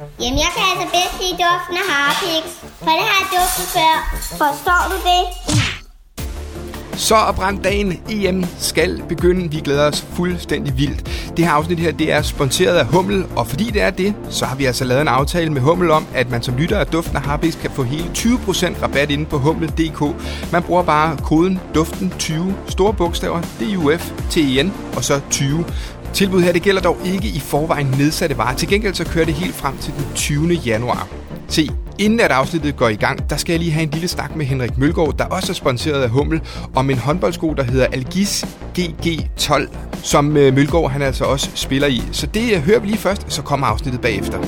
Jamen, jeg kan altså bedst lide duften af harpiks, for det har jeg duftet før. Forstår du det? Så er brændt dagen. EM skal begynde. Vi glæder os fuldstændig vildt. Det her afsnit her, det er sponsoreret af Hummel, og fordi det er det, så har vi altså lavet en aftale med Hummel om, at man som lytter af Duften og Harpiks kan få hele 20% rabat inde på hummel.dk. Man bruger bare koden DUFTEN20, store bogstaver, DUF, TEN og så 20. Tilbud her det gælder dog ikke i forvejen nedsatte varer. Til gengæld så kører det helt frem til den 20. januar. Se, inden at afsnittet går i gang, der skal jeg lige have en lille snak med Henrik Mølgaard, der også er sponsoreret af Hummel, om en håndboldsko, der hedder Algis GG12, som øh, Mølgaard han altså også spiller i. Så det øh, hører vi lige først, så kommer afsnittet bagefter.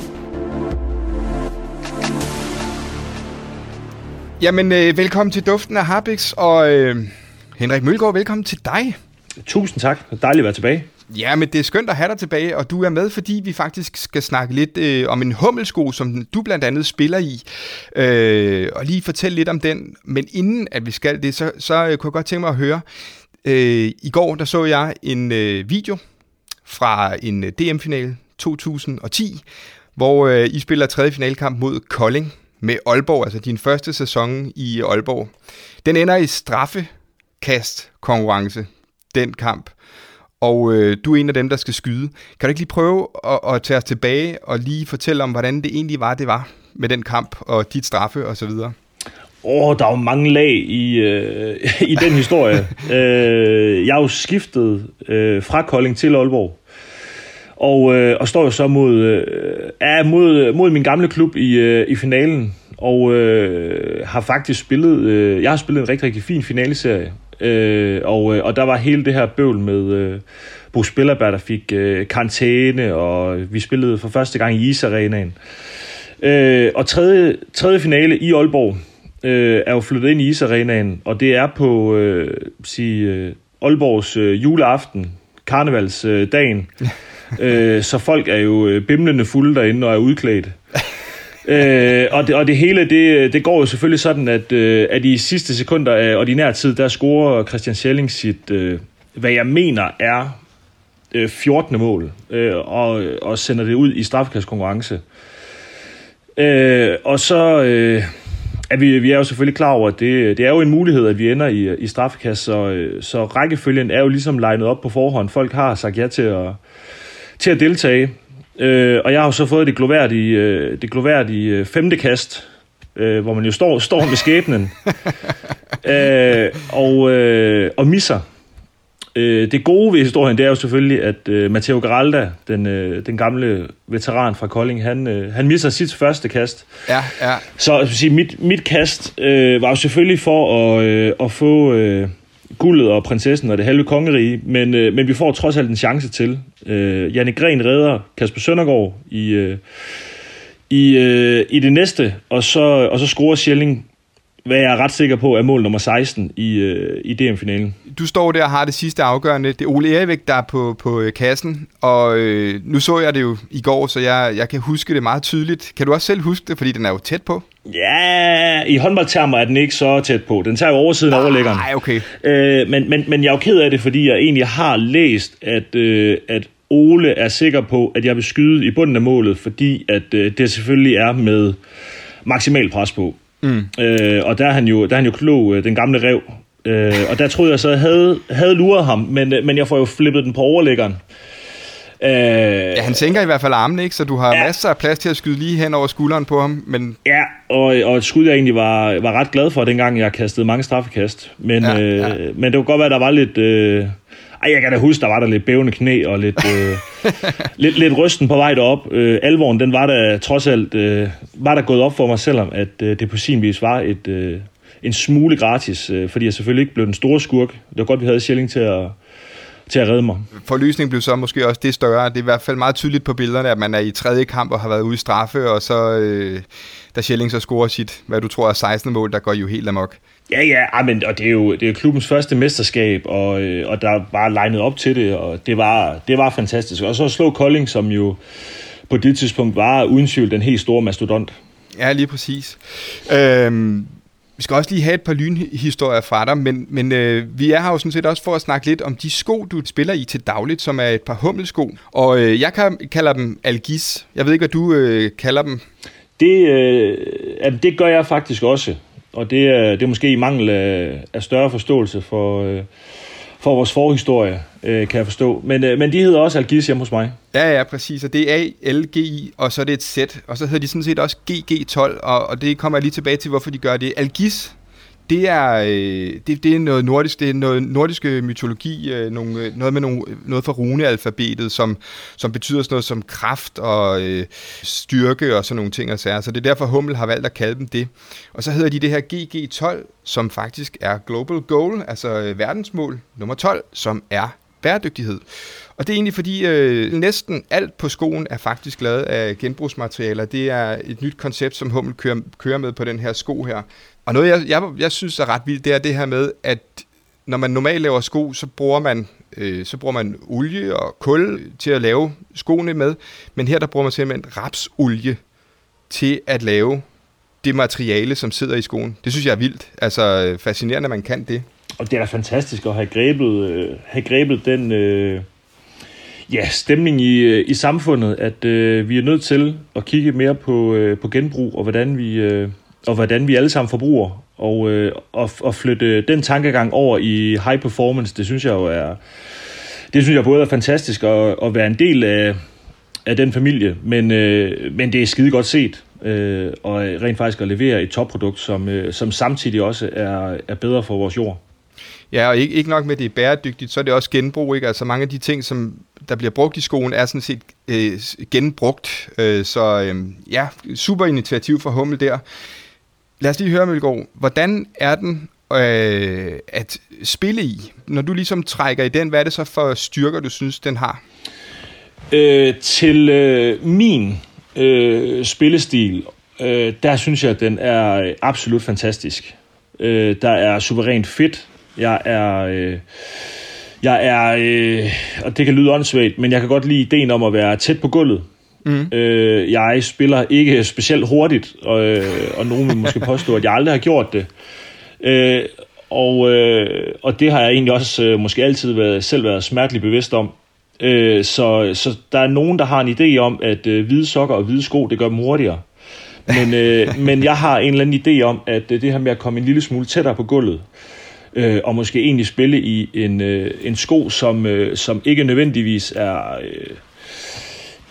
Jamen, øh, velkommen til Duften af Harpix, og øh, Henrik Mølgaard, velkommen til dig. Tusind tak. Dejligt at være tilbage. Ja, men det er skønt at have dig tilbage, og du er med, fordi vi faktisk skal snakke lidt øh, om en hummelsko, som du blandt andet spiller i, øh, og lige fortælle lidt om den. Men inden at vi skal det, så, så øh, kunne jeg godt tænke mig at høre. Øh, I går der så jeg en øh, video fra en øh, DM-finale 2010, hvor øh, I spiller tredje finalkamp mod Kolding med Aalborg, altså din første sæson i Aalborg. Den ender i straffekast konkurrence, den kamp og øh, du er en af dem, der skal skyde. Kan du ikke lige prøve at, at tage os tilbage og lige fortælle om, hvordan det egentlig var, det var med den kamp og dit straffe og så videre? Åh, oh, der er jo mange lag i, øh, i den historie. øh, jeg er jo skiftet øh, fra Kolding til Aalborg. Og, øh, og står jo så mod, øh, er mod, mod min gamle klub i, øh, i finalen. Og øh, har faktisk spillet, øh, jeg har spillet en rigtig, rigtig fin finaleserie. Øh, og, øh, og der var hele det her bøvl med øh, Bo Spillerberg, der fik øh, karantæne, og vi spillede for første gang i Isarenaen. Øh, og tredje, tredje finale i Aalborg øh, er jo flyttet ind i Isarenaen, og det er på øh, sige, øh, Aalborgs øh, juleaften, karnevalsdagen. Øh, så folk er jo øh, bimlende fulde derinde og er udklædt. Øh, og, det, og det hele, det, det går jo selvfølgelig sådan, at, øh, at i sidste sekunder af ordinær tid, der scorer Christian Schelling sit, øh, hvad jeg mener er øh, 14. mål, øh, og, og sender det ud i straffekastkonkurrence. Øh, og så øh, at vi, vi er jo selvfølgelig klar over, at det, det er jo en mulighed, at vi ender i, i straffekast, så, øh, så rækkefølgen er jo ligesom legnet op på forhånd. Folk har sagt ja til at, til at deltage. Øh, og jeg har jo så fået det gloværdige, øh, det gloværdige øh, femte kast, øh, hvor man jo står, står med skæbnen øh, og, øh, og misser. Øh, det gode ved historien, det er jo selvfølgelig, at øh, Matteo Garalda, den, øh, den gamle veteran fra Kolding, han, øh, han misser sit første kast. Ja, ja. Så jeg sige, mit, mit kast øh, var jo selvfølgelig for at, øh, at få... Øh, guldet og prinsessen og det halve kongerige, men, øh, men vi får trods alt en chance til. Øh, Janne Gren redder Kasper Søndergaard i, øh, i, øh, i det næste, og så, og så scorer Schelling, hvad jeg er ret sikker på, er mål nummer 16 i, øh, i DM-finalen. Du står der og har det sidste afgørende. Det er Ole Erik, der er på, på øh, kassen, og øh, nu så jeg det jo i går, så jeg, jeg kan huske det meget tydeligt. Kan du også selv huske det, fordi den er jo tæt på? Ja, i håndboldtermer er den ikke så tæt på. Den tager jo oversiden af overlæggeren. Nej, okay. Øh, men, men, men jeg er jo ked af det, fordi jeg egentlig har læst, at, øh, at Ole er sikker på, at jeg vil skyde i bunden af målet, fordi at øh, det selvfølgelig er med maksimal pres på. Mm. Øh, og der er han jo, der er han jo klog, øh, den gamle rev. Øh, og der troede jeg så, jeg havde, havde luret ham, men, øh, men jeg får jo flippet den på overlæggeren. Øh, ja, han sænker i hvert fald armen, ikke? Så du har ja. masser af plads til at skyde lige hen over skulderen på ham. Men... Ja, og, og et skud, jeg egentlig var, var ret glad for, dengang jeg kastede mange straffekast. Men, ja, øh, ja. men det kunne godt være, at der var lidt... Øh, ej, jeg kan da huske, der var der lidt bævende knæ og lidt, øh, lidt, lidt rysten på vej derop. Øh, alvoren, den var der trods alt øh, var der gået op for mig, selvom at øh, det på sin vis var et, øh, en smule gratis, øh, fordi jeg selvfølgelig ikke blev den store skurk. Det var godt, vi havde Schelling til at, til at redde mig. Forlysningen blev så måske også det større. Det er i hvert fald meget tydeligt på billederne, at man er i tredje kamp og har været ude i straffe, og så øh, da Schelling så scorer sit, hvad du tror er 16. mål, der går jo helt amok. Ja, ja, men, og det er jo det er klubbens første mesterskab, og, øh, og der var legnet op til det, og det var, det var fantastisk. Og så slå Kolding, som jo på det tidspunkt var uden tvivl den helt store mastodont. Ja, lige præcis. Øhm, Vi skal også lige have et par lynhistorier fra dig, men, men øh, vi er her jo sådan set også for at snakke lidt om de sko, du spiller i til dagligt, som er et par hummelsko. Og øh, jeg kan, kalder dem Algis. Jeg ved ikke, hvad du øh, kalder dem. Det, øh, det gør jeg faktisk også, og det er, det er måske i mangel af, af større forståelse for, øh, for vores forhistorie, øh, kan jeg forstå. Men, øh, men de hedder også Algis hjemme hos mig. Ja, ja, præcis. Og det er A-L-G-I, og så er det et sæt. Og så hedder de sådan set også GG12, og, og det kommer jeg lige tilbage til, hvorfor de gør det. Algis, det er, øh, det, det er noget nordisk, det er noget nordiske mytologi, øh, nogle, øh, noget med nogle, noget fra runealfabetet, som, som betyder sådan noget som kraft og øh, styrke og sådan nogle ting og sager. Så det er derfor Hummel har valgt at kalde dem det. Og så hedder de det her GG12, som faktisk er Global Goal, altså verdensmål nummer 12, som er bæredygtighed. Og det er egentlig fordi øh, næsten alt på skoen er faktisk lavet af genbrugsmaterialer. Det er et nyt koncept, som Hummel kører, kører med på den her sko her. Og noget, jeg, jeg, jeg synes er ret vildt, det er det her med, at når man normalt laver sko, så bruger man, øh, så bruger man olie og kul til at lave skoene med. Men her der bruger man simpelthen rapsolie til at lave det materiale, som sidder i skoen. Det synes jeg er vildt. Altså fascinerende, at man kan det. Og det er da fantastisk at have grebet, øh, have grebet den øh, ja, stemning i, øh, i samfundet, at øh, vi er nødt til at kigge mere på, øh, på genbrug, og hvordan vi, øh, og hvordan vi alle sammen forbruger, og, øh, og, og flytte den tankegang over i high performance, det synes jeg jo er, det synes jeg både er fantastisk at, at være en del af, af den familie, men, øh, men det er skide godt set, øh, og rent faktisk at levere et topprodukt, som, øh, som samtidig også er, er bedre for vores jord. Ja, og ikke, ikke nok med, at det er bæredygtigt, så er det også genbrug. Ikke? Altså mange af de ting, som der bliver brugt i skoen, er sådan set øh, genbrugt. Øh, så øh, ja, super initiativ for Hummel der. Lad os lige høre, Mølgaard, hvordan er den øh, at spille i? Når du ligesom trækker i den, hvad er det så for styrker, du synes, den har? Øh, til øh, min øh, spillestil, øh, der synes jeg, at den er absolut fantastisk. Øh, der er suverænt fedt. Jeg er... Øh, jeg er, øh, og det kan lyde åndssvagt, men jeg kan godt lide ideen om at være tæt på gulvet. Mm. Øh, jeg spiller ikke specielt hurtigt, og, øh, og nogen vil måske påstå, at jeg aldrig har gjort det. Øh, og, øh, og det har jeg egentlig også øh, måske altid været, selv været smerteligt bevidst om. Øh, så, så der er nogen, der har en idé om, at øh, hvide sokker og hvide sko, det gør dem hurtigere. Men, øh, men jeg har en eller anden idé om, at øh, det her med at komme en lille smule tættere på gulvet, øh, og måske egentlig spille i en, øh, en sko, som, øh, som ikke nødvendigvis er... Øh,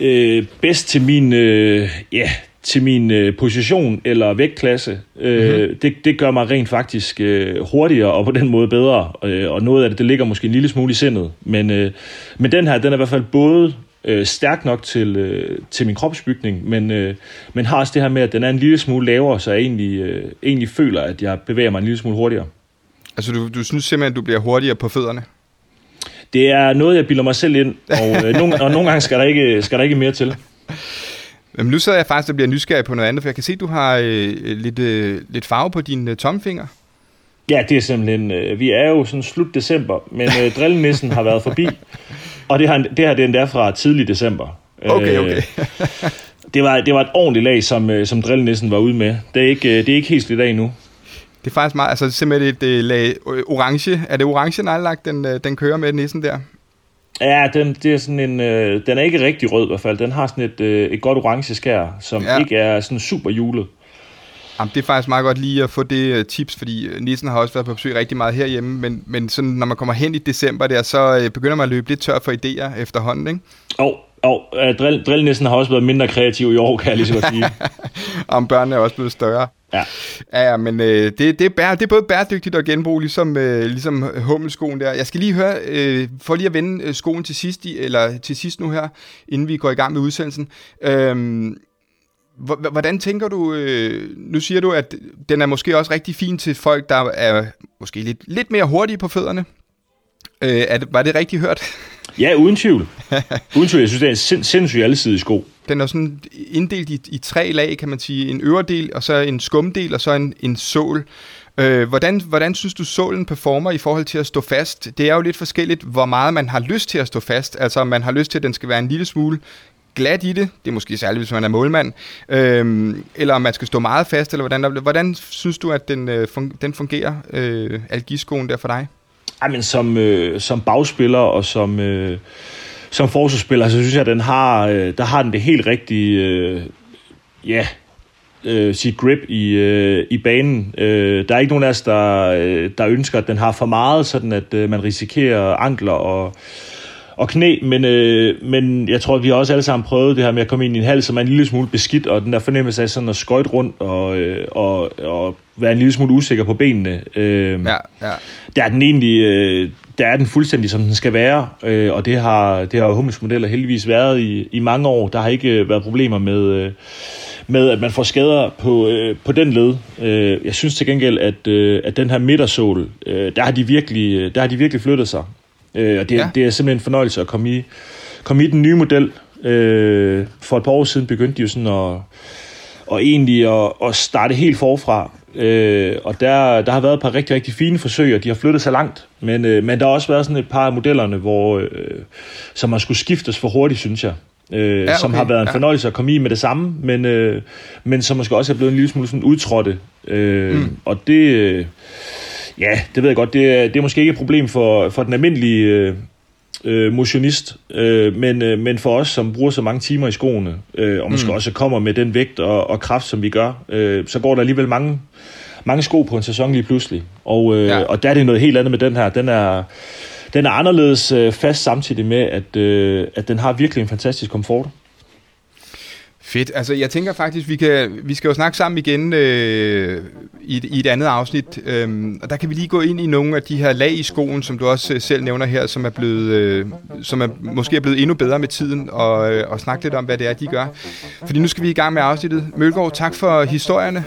øh, bedst til min, øh, ja, til min øh, position eller vægtklasse. Øh, mm-hmm. det, det gør mig rent faktisk øh, hurtigere og på den måde bedre. Øh, og noget af det, det ligger måske en lille smule i sindet. Men, øh, men den her, den er i hvert fald både øh, stærk nok til, øh, til min kropsbygning, men, øh, men har også det her med, at den er en lille smule lavere, så jeg egentlig, øh, egentlig føler, at jeg bevæger mig en lille smule hurtigere. Altså du, du synes simpelthen, at du bliver hurtigere på fødderne? Det er noget, jeg bilder mig selv ind, og, øh, nogle, og nogle gange skal der, ikke, skal der ikke mere til. Men nu sidder jeg faktisk og bliver nysgerrig på noget andet, for jeg kan se, at du har øh, lidt, øh, lidt farve på dine øh, tomfinger. Ja, det er simpelthen... Øh, vi er jo sådan slut december, men øh, drillenissen har været forbi, og det, har, det her det er endda fra tidlig december. Okay, okay. det, var, det var et ordentligt lag, som, øh, som drillenissen var ude med. Det er ikke, det er ikke helt slidt af nu. Det er faktisk meget, altså simpelthen et et lag orange. Er det orange nejlagt, den, den kører med nissen der? Ja, den, det er sådan en, øh, den er ikke rigtig rød i hvert fald. Den har sådan et, øh, et godt orange skær, som ja. ikke er sådan super julet. Jamen, det er faktisk meget godt lige at få det uh, tips, fordi Nissen har også været på besøg rigtig meget herhjemme, men, men sådan, når man kommer hen i december der, så begynder man at løbe lidt tør for idéer efterhånden, ikke? Og, og uh, drill, drillnissen har også været mindre kreativ i år, kan jeg lige så godt sige. Om børnene er også blevet større. Ja. Ja, ja men øh, det, det, er bær, det er både bæredygtigt og genbrug, ligesom, øh, ligesom hummelskoen der. Jeg skal lige høre, øh, for lige at vende øh, skoen til sidst, i, eller til sidst nu her, inden vi går i gang med udsendelsen. Øh, Hvordan tænker du, øh, nu siger du, at den er måske også rigtig fin til folk, der er måske lidt, lidt mere hurtige på fødderne. Øh, er det, var det rigtigt hørt? Ja, uden tvivl. uden tvivl. Jeg synes, det er en sind, sindssygt alsidig sko. Den er sådan inddelt i, i tre lag, kan man sige. En øvre del, og så en skumdel, og så en, en sål. Øh, hvordan, hvordan synes du, sålen performer i forhold til at stå fast? Det er jo lidt forskelligt, hvor meget man har lyst til at stå fast. Altså, man har lyst til, at den skal være en lille smule glat i det, det er måske særligt, hvis man er målmand, øh, eller om man skal stå meget fast, eller hvordan, hvordan synes du, at den, øh, den fungerer, øh, algiskoen der for dig? Ej, men som, øh, som bagspiller og som, øh, som forsvarsspiller, så synes jeg, at den har, øh, der har den det helt rigtige, øh, ja, øh, sit grip i, øh, i banen. Øh, der er ikke nogen af os, der, øh, der ønsker, at den har for meget, sådan at øh, man risikerer ankler og, og knæ, men, øh, men jeg tror, at vi har også alle sammen prøvet det her med at komme ind i en hal, som er en lille smule beskidt, og den der fornemmelse af sådan at skøjte rundt og, øh, og, og være en lille smule usikker på benene. Øh, ja, ja. Der er den egentlig... Øh, der er den fuldstændig, som den skal være, øh, og det har, det har Hummels modeller heldigvis været i, i mange år. Der har ikke været problemer med, øh, med, at man får skader på, øh, på den led. Øh, jeg synes til gengæld, at, øh, at den her midtersål, øh, der, har de virkelig, der har de virkelig flyttet sig. Øh, og det, ja. det er simpelthen en fornøjelse at komme i, komme i den nye model. Øh, for et par år siden begyndte de jo sådan at, og egentlig at, at starte helt forfra. Øh, og der, der har været et par rigtig, rigtig fine forsøg, og de har flyttet sig langt. Men, øh, men der har også været sådan et par af modellerne, hvor, øh, som har skulle skiftes for hurtigt, synes jeg øh, ja, okay. som har været en fornøjelse at komme i med det samme, men, øh, men som måske også er blevet en lille smule sådan udtrådte. Øh, mm. Og det, øh, ja, det ved jeg godt, det, er, det er måske ikke et problem for, for den almindelige øh, øh, motionist, øh, men, øh, men for os, som bruger så mange timer i skoene, øh, og måske mm. også kommer med den vægt og, og kraft, som vi gør, øh, så går der alligevel mange, mange sko på en sæson lige pludselig. Og, øh, ja. og der er det noget helt andet med den her. Den er den er anderledes øh, fast samtidig med, at, øh, at den har virkelig en fantastisk komfort. Fedt. Altså, jeg tænker faktisk, vi kan vi skal jo snakke sammen igen øh, i, i et andet afsnit, øh, og der kan vi lige gå ind i nogle af de her lag i skoen, som du også øh, selv nævner her, som er blevet, øh, som er måske er blevet endnu bedre med tiden, og, øh, og snakke lidt om, hvad det er, de gør. Fordi nu skal vi i gang med afsnittet. Mølgaard, tak for historierne,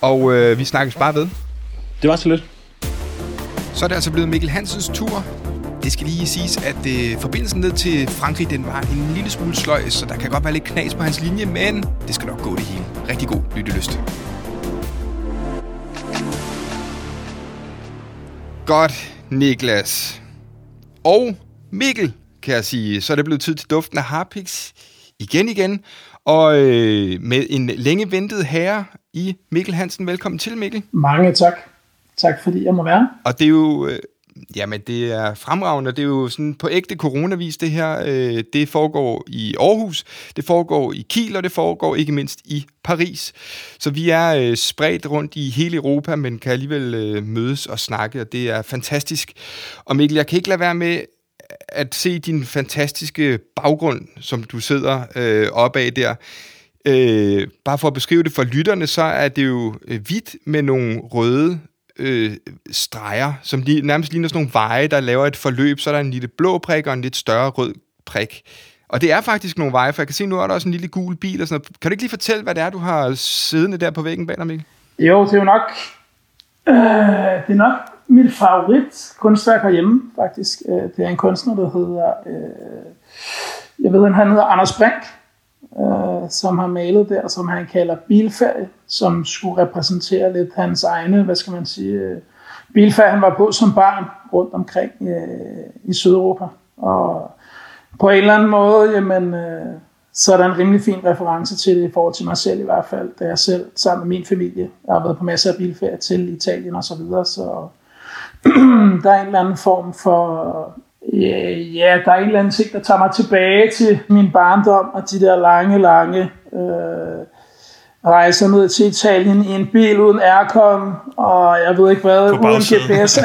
og øh, vi snakkes bare ved. Det var så lidt. Så er det altså blevet Mikkel Hansens tur. Det skal lige siges, at øh, forbindelsen ned til Frankrig, den var en lille smule sløj, så der kan godt være lidt knas på hans linje, men det skal nok gå det hele. Rigtig god lyttelyst. Godt, Niklas. Og Mikkel, kan jeg sige. Så er det blevet tid til duften af Harpix igen igen. Og øh, med en længe ventet herre i Mikkel Hansen. Velkommen til, Mikkel. Mange tak. Tak fordi jeg må være. Og det er jo... Øh, Jamen, det er fremragende. Det er jo sådan på ægte coronavis, det her. Øh, det foregår i Aarhus, det foregår i Kiel, og det foregår ikke mindst i Paris. Så vi er øh, spredt rundt i hele Europa, men kan alligevel øh, mødes og snakke, og det er fantastisk. Og Mikkel, jeg kan ikke lade være med at se din fantastiske baggrund, som du sidder øh, oppe af der. Øh, bare for at beskrive det for lytterne, så er det jo øh, hvidt med nogle røde øh, streger, som lige, nærmest ligner sådan nogle veje, der laver et forløb. Så er der en lille blå prik og en lidt større rød prik. Og det er faktisk nogle veje, for jeg kan se, nu er der også en lille gul bil og sådan noget. Kan du ikke lige fortælle, hvad det er, du har siddende der på væggen bag dig, Mikkel? Jo, det er jo nok, øh, det er nok mit favorit kunstværk herhjemme, faktisk. Øh, det er en kunstner, der hedder, øh, jeg ved, han hedder Anders Brink, øh, som har malet der, som han kalder bilferie, som skulle repræsentere lidt hans egne, hvad skal man sige, øh, bilferie, han var på som barn rundt omkring øh, i Sydeuropa. Og på en eller anden måde, jamen, øh, så er der en rimelig fin reference til det i forhold til mig selv i hvert fald, da jeg selv sammen med min familie, jeg har været på masser af bilferier til Italien og så videre, så der er en eller anden form for Ja, ja, der er en eller anden ting, der tager mig tilbage til min barndom og de der lange, lange øh, rejser ned til Italien i en bil uden aircon, og jeg ved ikke hvad, uden GPS.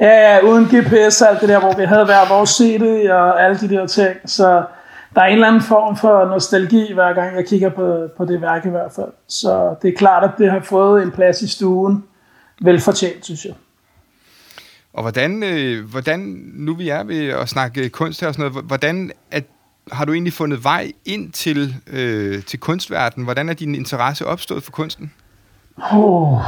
ja, ja, uden GPS, alt det der, hvor vi havde hver vores CD og alle de der ting. Så der er en eller anden form for nostalgi, hver gang jeg kigger på, på det værk i hvert fald. Så det er klart, at det har fået en plads i stuen. Velfortjent, synes jeg. Og hvordan, øh, hvordan, nu vi er ved at snakke kunst her og sådan noget, hvordan at, har du egentlig fundet vej ind til, øh, til kunstverdenen? Hvordan er din interesse opstået for kunsten? Oh,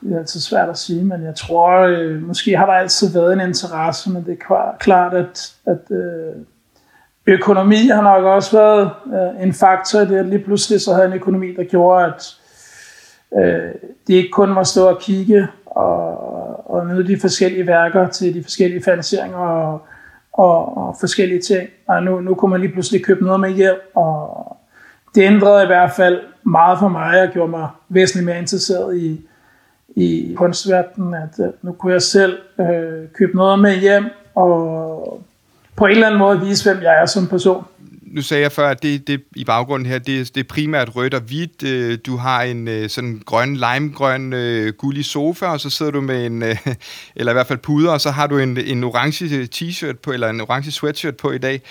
det er altid svært at sige, men jeg tror, øh, måske har der altid været en interesse, men det er klart, at, at øh, økonomi har nok også været øh, en faktor i det, at lige pludselig så havde en økonomi, der gjorde, at øh, det ikke kun var stå og kigge og, og nyde de forskellige værker til de forskellige finansieringer og, og, og forskellige ting. Og nu, nu kunne man lige pludselig købe noget med hjem, og det ændrede i hvert fald meget for mig, og gjorde mig væsentligt mere interesseret i, i kunstverdenen, at øh, nu kunne jeg selv øh, købe noget med hjem, og på en eller anden måde vise, hvem jeg er som person nu sagde jeg før, at det, det i baggrunden her, det, det er primært rødt og hvidt. Øh, du har en øh, sådan grøn, limegrøn, øh, gullig sofa, og så sidder du med en, øh, eller i hvert fald puder, og så har du en, en orange t-shirt på, eller en orange sweatshirt på i dag.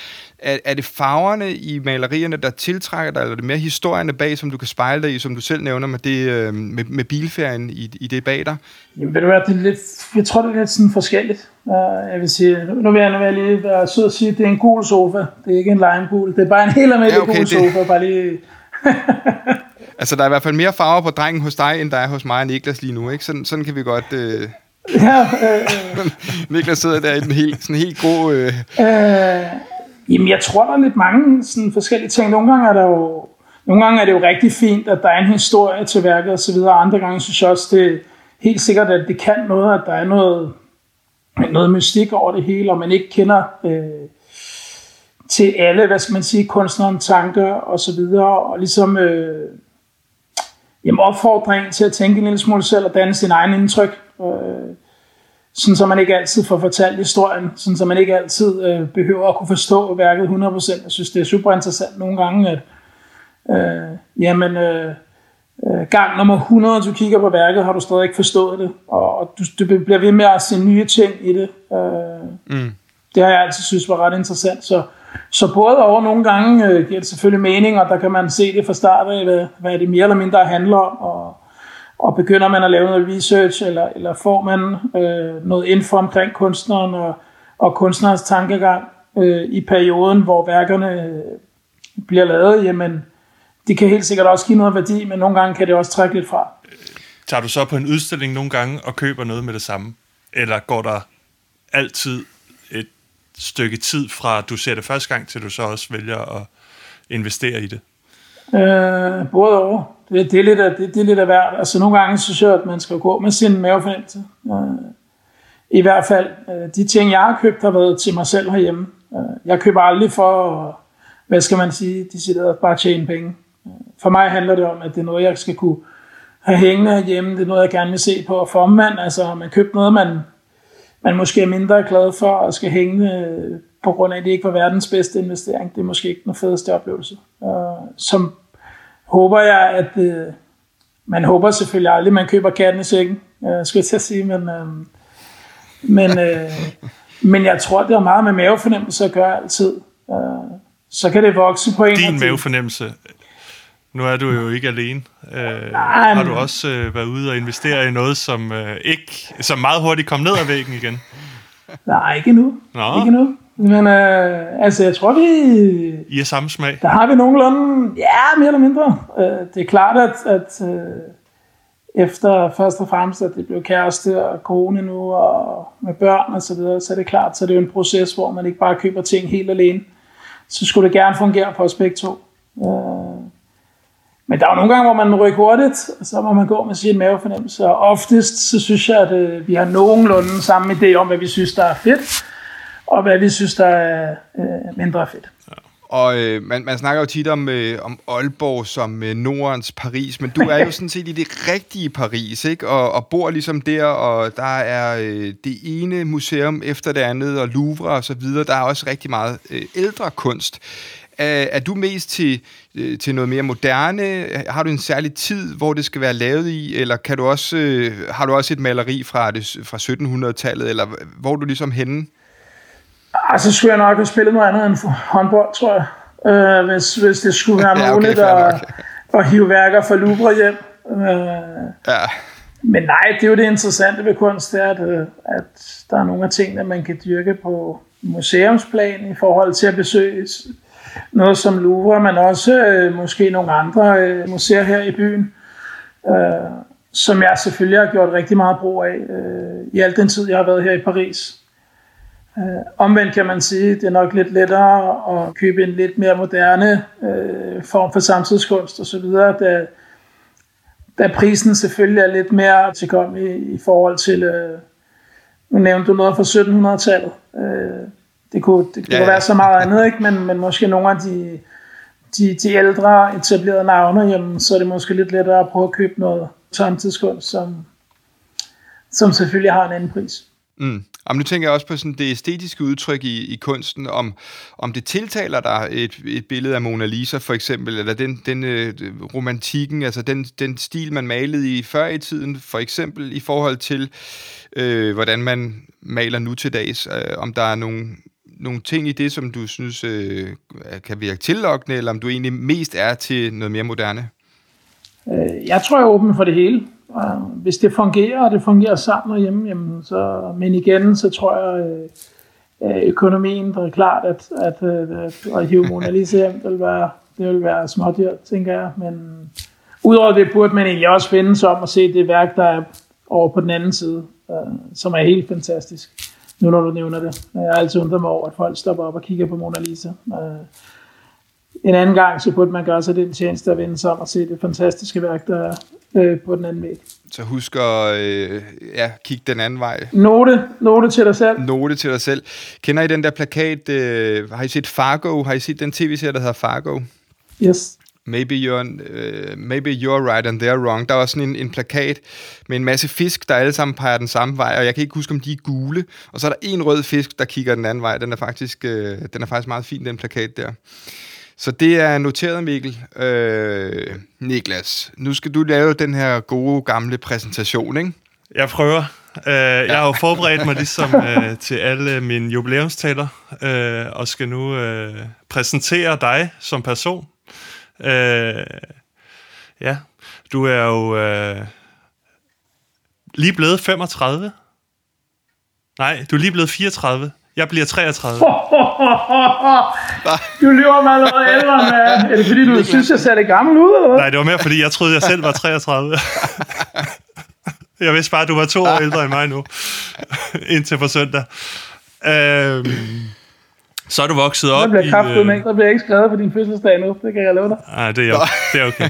Er, er det farverne i malerierne, der tiltrækker dig, eller er det mere historierne bag, som du kan spejle dig i, som du selv nævner med, det, med, med bilferien i, i det bag dig? Jamen, ved du hvad, det er lidt, jeg tror, det er lidt sådan forskelligt. Uh, jeg vil sige, nu vil jeg, nu vil jeg lige være sød og sige, at det er en gul sofa. Det er ikke en limegul. Det er bare en helt almindelig ja, okay, gul det... sofa. Bare lige... altså, der er i hvert fald mere farver på drengen hos dig, end der er hos mig og Niklas lige nu, ikke? Sådan, sådan kan vi godt... Øh... Ja, øh, øh. Niklas sidder der i den helt, sådan helt grå... Øh... Øh, jamen, jeg tror, der er lidt mange sådan forskellige ting. Nogle gange er der jo... Nogle gange er det jo rigtig fint, at der er en historie til værket og så videre. Andre gange synes jeg også, det er helt sikkert, at det kan noget, at der er noget noget mystik over det hele, og man ikke kender øh, til alle, hvad skal man sige, kunstneren tanker og så videre, og ligesom øh, jamen opfordring til at tænke en lille smule selv og danne sin egen indtryk, øh, sådan så man ikke altid får fortalt historien, sådan så man ikke altid øh, behøver at kunne forstå værket 100%. Jeg synes, det er super interessant nogle gange, at øh, jamen, øh, øh, gang nummer 100, du kigger på værket, har du stadig ikke forstået det, og du, du bliver ved med at se nye ting i det. Øh, mm. Det har jeg altid synes var ret interessant, så, så både over nogle gange øh, giver det selvfølgelig mening, og der kan man se det fra start af, hvad, hvad det mere eller mindre handler om, og, og begynder man at lave noget research, eller, eller får man øh, noget info omkring kunstneren og, og kunstnerens tankegang øh, i perioden, hvor værkerne øh, bliver lavet, jamen det kan helt sikkert også give noget værdi, men nogle gange kan det også trække lidt fra. Tager du så på en udstilling nogle gange og køber noget med det samme? Eller går der altid et stykke tid fra, du ser det første gang, til du så også vælger at investere i det? Øh, både over. Det, det, er lidt af, det, det er lidt af hvert. Altså nogle gange synes jeg, at man skal gå med sin mavefornemmelse. Øh, I hvert fald, øh, de ting, jeg har købt, har været til mig selv herhjemme. Øh, jeg køber aldrig for, hvad skal man sige, de sidder bare tjene penge. Øh, for mig handler det om, at det er noget, jeg skal kunne have hængende hjemme. Det er noget, jeg gerne vil se på. Og for man, altså man købt noget, man, man måske er mindre glad for, og skal hænge øh, på grund af, at det ikke var verdens bedste investering. Det er måske ikke den fedeste oplevelse. Uh, som håber jeg, at uh, man håber selvfølgelig aldrig, man køber katten i sækken, uh, skal jeg til at sige, men, uh, men, uh, men jeg tror, det har meget med mavefornemmelse at gøre altid. Uh, så kan det vokse på en Din mavefornemmelse nu er du jo ikke alene. Øh, Nej, har du også øh, været ude og investere i noget, som øh, ikke, som meget hurtigt kom ned ad væggen igen? Nej, ikke nu. Nå. Ikke nu. Men øh, altså, jeg tror, vi... I er samme smag? Der har vi nogenlunde... Ja, mere eller mindre. Øh, det er klart, at, at øh, efter først og fremmest, at det blev kæreste og kone nu, og med børn og så videre, så er det klart, så er det jo en proces, hvor man ikke bare køber ting helt alene. Så skulle det gerne fungere på os begge to. Øh, men der er jo nogle gange, hvor man rykker hurtigt, og så må man gå med sin mavefornemmelse. Og oftest, så synes jeg, at øh, vi har nogenlunde samme idé om, hvad vi synes, der er fedt, og hvad vi synes, der er øh, mindre fedt. Ja. Og øh, man, man snakker jo tit om, øh, om Aalborg som øh, Nordens Paris, men du er jo sådan set i det rigtige Paris, ikke? Og, og bor ligesom der, og der er øh, det ene museum efter det andet, og Louvre og så videre. Der er også rigtig meget øh, ældre kunst. Er, er du mest til, øh, til noget mere moderne? Har du en særlig tid, hvor det skal være lavet i? Eller kan du også, øh, har du også et maleri fra, det, fra 1700-tallet? Eller hvor er du ligesom henne? Altså skulle jeg nok have spillet noget andet end håndbold, tror jeg. Øh, hvis, hvis det skulle være ja, okay, muligt at, at hive værker fra Louvre hjem. Øh, ja. Men nej, det er jo det interessante ved kunst, det er, at, øh, at der er nogle af tingene, man kan dyrke på museumsplan i forhold til at besøge noget som Louvre, men også øh, måske nogle andre øh, museer her i byen, øh, som jeg selvfølgelig har gjort rigtig meget brug af øh, i al den tid, jeg har været her i Paris. Øh, omvendt kan man sige, det er nok lidt lettere at købe en lidt mere moderne øh, form for samtidskunst osv., da, da prisen selvfølgelig er lidt mere til kom i, i forhold til, øh, nu nævnte du noget fra 1700-tallet. Øh, det kunne, det kunne ja, ja. være så meget andet, ikke? Men, men måske nogle af de, de, de ældre etablerede navne, jamen, så er det måske lidt lettere at prøve at købe noget samtidskunst, som, som selvfølgelig har en anden pris. Mm. Jamen, nu tænker jeg også på sådan det æstetiske udtryk i, i kunsten, om, om det tiltaler dig et, et billede af Mona Lisa for eksempel, eller den, den øh, romantikken, altså den, den stil, man malede i før i tiden, for eksempel i forhold til, øh, hvordan man maler nu til dags, øh, om der er nogle, nogle ting i det, som du synes øh, kan virke tillokkende, eller om du egentlig mest er til noget mere moderne? Øh, jeg tror, jeg er åben for det hele. Og Hvis det fungerer, og det fungerer sammen hjemme, jamen så, men igen, så tror jeg, øh, øh økonomien, der er klart, at, at, øh, at, at hive Mona Lisa hjem, det vil være, det vil være smådyrt, tænker jeg. Men udover det, burde man egentlig også finde sig om at se det værk, der er over på den anden side, øh, som er helt fantastisk. Nu når du nævner det. Jeg har altid undret mig over, at folk stopper op og kigger på Mona Lisa. Øh, en anden gang, så burde man gøre sig den tjeneste at vende sig om og se det fantastiske værk, der er øh, på den anden væg. Så husk at øh, ja, kigge den anden vej. Note, note til dig selv. Note til dig selv. Kender I den der plakat? Øh, har I set Fargo? Har I set den tv-serie, der hedder Fargo? Yes. Maybe you're, uh, maybe you're right and they're wrong. Der er også sådan en, en plakat med en masse fisk, der alle sammen peger den samme vej, og jeg kan ikke huske, om de er gule. Og så er der en rød fisk, der kigger den anden vej. Den er faktisk, øh, den er faktisk meget fin, den plakat der. Så det er noteret, Mikkel. Øh, Niklas, nu skal du lave den her gode, gamle præsentation, ikke? Jeg prøver. Uh, jeg har jo forberedt mig ligesom uh, til alle mine jubilæumstaler, uh, og skal nu uh, præsentere dig som person. Uh, ja, du er jo uh, lige blevet 35. Nej, du er lige blevet 34. Jeg bliver 33. Du lyver mig allerede ældre med. Er det fordi, du synes, jeg ser det gammel ud, eller hvad? Nej, det var mere, fordi jeg troede, jeg selv var 33. jeg vidste bare, at du var to år ældre end mig nu. Indtil på søndag. Øhm, så er du vokset op bliver i... kraftet med. Der bliver ikke skrevet på din fødselsdag nu. Det kan jeg love dig. Nej, det er, okay. det er okay.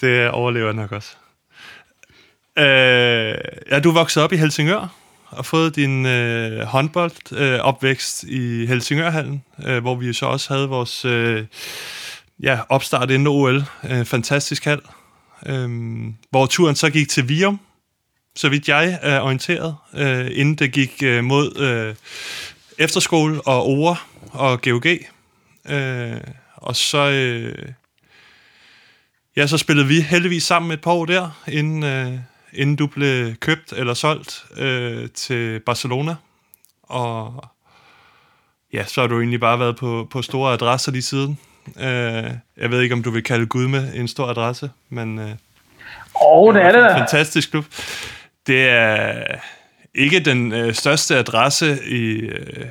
Det overlever jeg nok også. Øh, ja, du er vokset op i Helsingør og fået din øh, håndbold øh, opvækst i Helsingørhallen, øh, hvor vi jo så også havde vores øh, ja, opstart inden OL. Øh, fantastisk hal. Øh, hvor turen så gik til Virum, så vidt jeg er orienteret, øh, inden det gik øh, mod øh, efterskole og ORE og GOG. Øh, og så, øh, ja, så spillede vi heldigvis sammen et par år der, inden, øh, inden du blev købt eller solgt øh, til Barcelona. Og ja, så har du egentlig bare været på, på store adresser lige siden. Øh, jeg ved ikke, om du vil kalde Gud med en stor adresse, men... Øh, oh, det er det da. fantastisk klub. Det er ikke den øh, største adresse i, øh,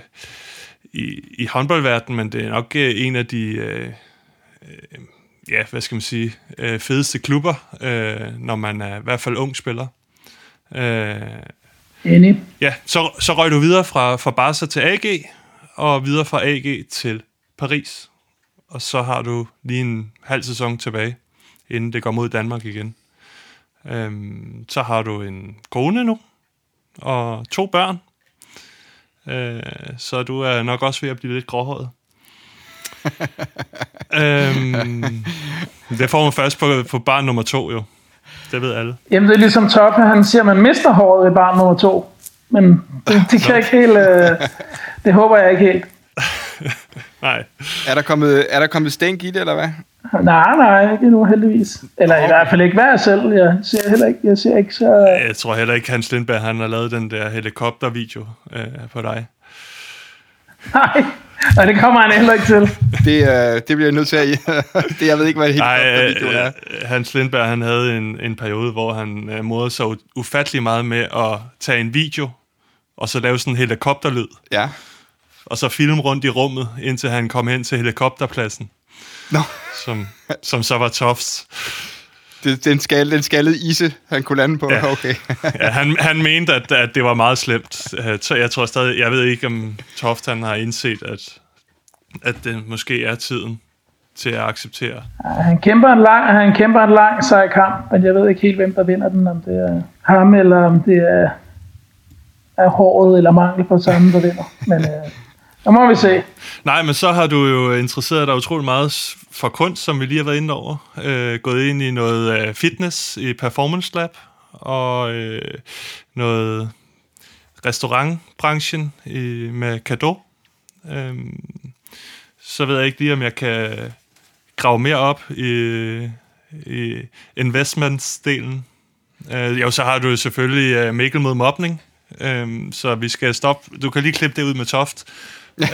i, i håndboldverdenen, men det er nok øh, en af de, øh, øh, ja, hvad skal man sige, øh, fedeste klubber, øh, når man er i hvert fald ung spiller. Øh, Enig. ja, så, så røg du videre fra, fra Barca til AG, og videre fra AG til Paris. Og så har du lige en halv sæson tilbage, inden det går mod Danmark igen. Øhm, så har du en kone nu, og to børn. Øh, så du er nok også ved at blive lidt gråhåret. øhm, det får man først på, på barn nummer to, jo. Det ved alle. Jamen, det er ligesom Toppe, han siger, at man mister håret ved barn nummer to. Men det, det kan jeg ikke helt... Øh, det håber jeg ikke helt. Nej. Er der kommet, er der kommet stænk i det, eller hvad? Nej, nej, ikke endnu heldigvis. Eller i hvert fald ikke hver selv. Jeg ser heller ikke, jeg ser ikke så... Jeg tror heller ikke, Hans Lindberg han har lavet den der helikoptervideo øh, på dig. Nej, og det kommer han heller ikke til. Det, øh, det bliver jeg nødt til at... det, jeg ved ikke, hvad det helt video er. øh, Hans Lindberg han havde en, en periode, hvor han øh, modede sig u- ufattelig meget med at tage en video, og så lave sådan en helikopterlyd, Ja. og så filme rundt i rummet, indtil han kom hen til helikopterpladsen, Nå, som, som så var Tofts. Det, den, skal, den skaldede ise, han kunne lande på. Ja. Okay. Ja, han, han mente, at, at det var meget slemt. Øh, Så jeg tror stadig, jeg ved ikke, om Toft han har indset, at, at det måske er tiden til at acceptere. Han kæmper en lang, han kæmper en lang sej kamp, men jeg ved ikke helt, hvem der vinder den. Om det er ham, eller om det er, er håret eller mangel på samme, der vinder. Men øh, der må vi se. Nej, men så har du jo interesseret dig utrolig meget for kunst, som vi lige har været inde over. Øh, gået ind i noget øh, fitness i Performance Lab, og øh, noget restaurantbranchen i, med Kado. Øh, så ved jeg ikke lige, om jeg kan grave mere op i, i investments-delen. Øh, jo, så har du jo selvfølgelig øh, Mikkel mod mobning, øh, så vi skal stoppe. Du kan lige klippe det ud med Toft øh,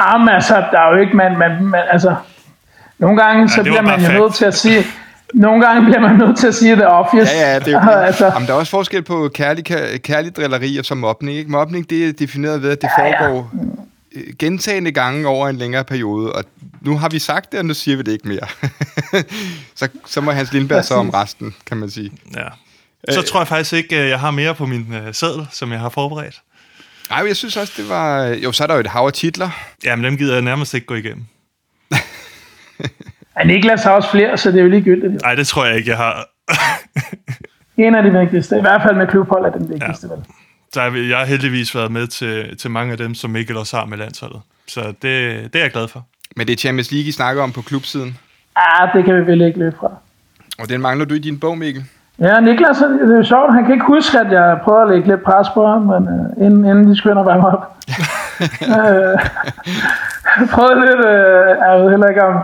Jamen altså, der er jo ikke, man, man, man altså, nogle gange så det var bliver man jo nødt til at sige, nogle gange bliver man nødt til at sige det obvious. Ja, ja, det er jo altså, Jamen, der er også forskel på kærlig, kærlig drilleri og som mobning. Ikke? Mobning, det er defineret ved, at det foregår øh, gentagende gange over en længere periode, og nu har vi sagt det, og nu siger vi det ikke mere. så, så må Hans Lindberg så om resten, kan man sige. ja. Så tror jeg faktisk ikke, at jeg har mere på min uh, seddel, som jeg har forberedt. Ej, jeg synes også, det var... Jo, så er der jo et hav af titler. Jamen, dem gider jeg nærmest ikke gå igennem. ja, Niklas har også flere, så det er jo ligegyldigt. Nej, det tror jeg ikke, jeg har. En af de vigtigste, i hvert fald med klubhold, er den vigtigste. Ja. Vel? Vi- jeg har heldigvis været med til, til mange af dem, som Mikkel også har med landsholdet. Så det, det er jeg glad for. Men det er Champions League, I snakker om på klubsiden. Ah, det kan vi vel ikke løbe fra. Og den mangler du i din bog, Mikkel. Ja, Niklas, det er jo sjovt, han kan ikke huske, at jeg prøvede at lægge lidt pres på ham, men uh, inden, inden de skynder mig op. øh, jeg prøvede lidt, øh, jeg ved heller ikke om,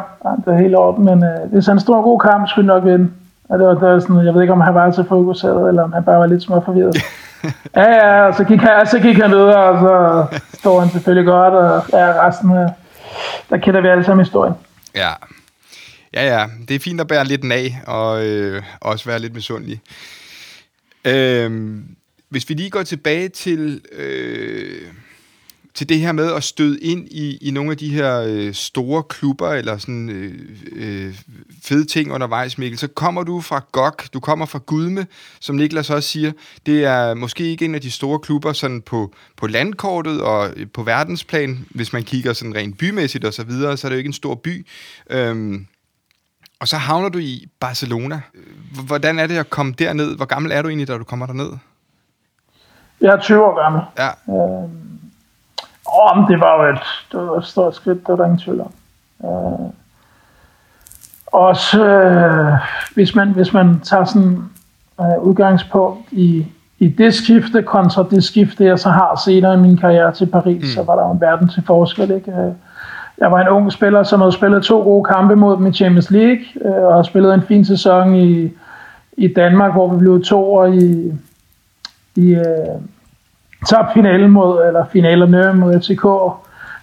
det er helt orden, men øh, hvis han stod en god kamp, skulle nok vinde. Og det var, det var sådan, jeg ved ikke, om han var så fokuseret, eller om han bare var lidt små forvirret. ja, ja, og så gik, han, så gik han videre, og så står han selvfølgelig godt, og ja, resten, øh, der kender vi alle sammen historien. Ja. Ja, ja. Det er fint at bære lidt den af, og øh, også være lidt misundelig. Øhm, hvis vi lige går tilbage til, øh, til det her med at støde ind i, i nogle af de her øh, store klubber, eller sådan øh, øh, fede ting undervejs, Mikkel, så kommer du fra GOG, du kommer fra Gudme, som Niklas også siger. Det er måske ikke en af de store klubber sådan på, på landkortet og på verdensplan, hvis man kigger sådan rent bymæssigt og så videre, så er det jo ikke en stor by. Øhm, og så havner du i Barcelona. Hvordan er det at komme derned? Hvor gammel er du egentlig, da du kommer derned? Jeg er 20 år gammel. Ja, Åh, men det var jo et, det var et stort skridt, det var der ingen tvivl om. Øh, også øh, hvis, man, hvis man tager sådan øh, udgangspunkt i, i det skifte kontra det skifte, jeg så har senere i min karriere til Paris, mm. så var der jo en verden til forskel. Ikke? Jeg var en ung spiller, som havde spillet to gode kampe mod dem i Champions League, øh, og har spillet en fin sæson i, i Danmark, hvor vi blev to år i, i øh, tabfinalen mod, eller finalerne mod FCK,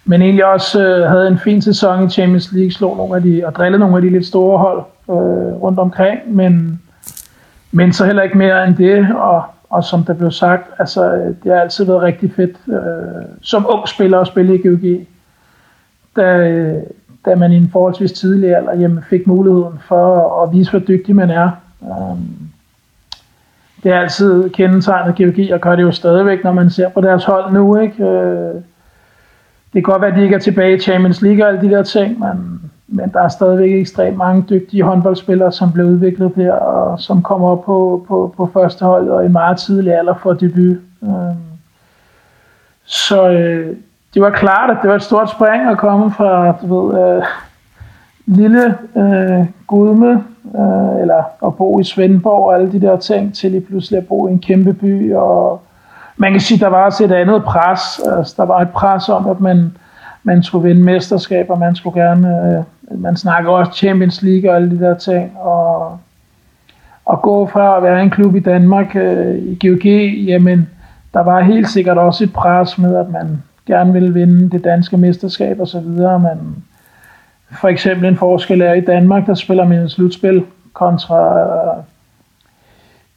men egentlig også øh, havde en fin sæson i Champions League, slog nogle af de, og drillede nogle af de lidt store hold øh, rundt omkring, men, men så heller ikke mere end det, og, og som der blev sagt, altså øh, det har altid været rigtig fedt øh, som ung spiller at spille i GOG, da, da man i en forholdsvis tidlig alder jamen, fik muligheden for at vise, hvor dygtig man er. Øhm, det er altid kendetegnet GOG, og gør det jo stadigvæk, når man ser på deres hold nu. Ikke? Øh, det kan godt være, at de ikke er tilbage i Champions League og alle de der ting, men, men der er stadigvæk ekstremt mange dygtige håndboldspillere, som blev udviklet der, og som kommer op på, på, på første hold og i meget tidlig alder for debut. Øhm, så øh, det var klart, at det var et stort spring at komme fra, du ved, øh, lille øh, Gudme, øh, eller at bo i Svendborg og alle de der ting, til lige pludselig at bo i en kæmpe by, og man kan sige, der var også et andet pres, altså, der var et pres om, at man, man skulle vinde mesterskab, og man skulle gerne, øh, man snakker også Champions League og alle de der ting, og at gå fra at være en klub i Danmark øh, i GOG, jamen, der var helt sikkert også et pres med, at man gerne vil vinde det danske mesterskab og så videre, men for eksempel en forskel er i Danmark, der spiller man et slutspil kontra øh,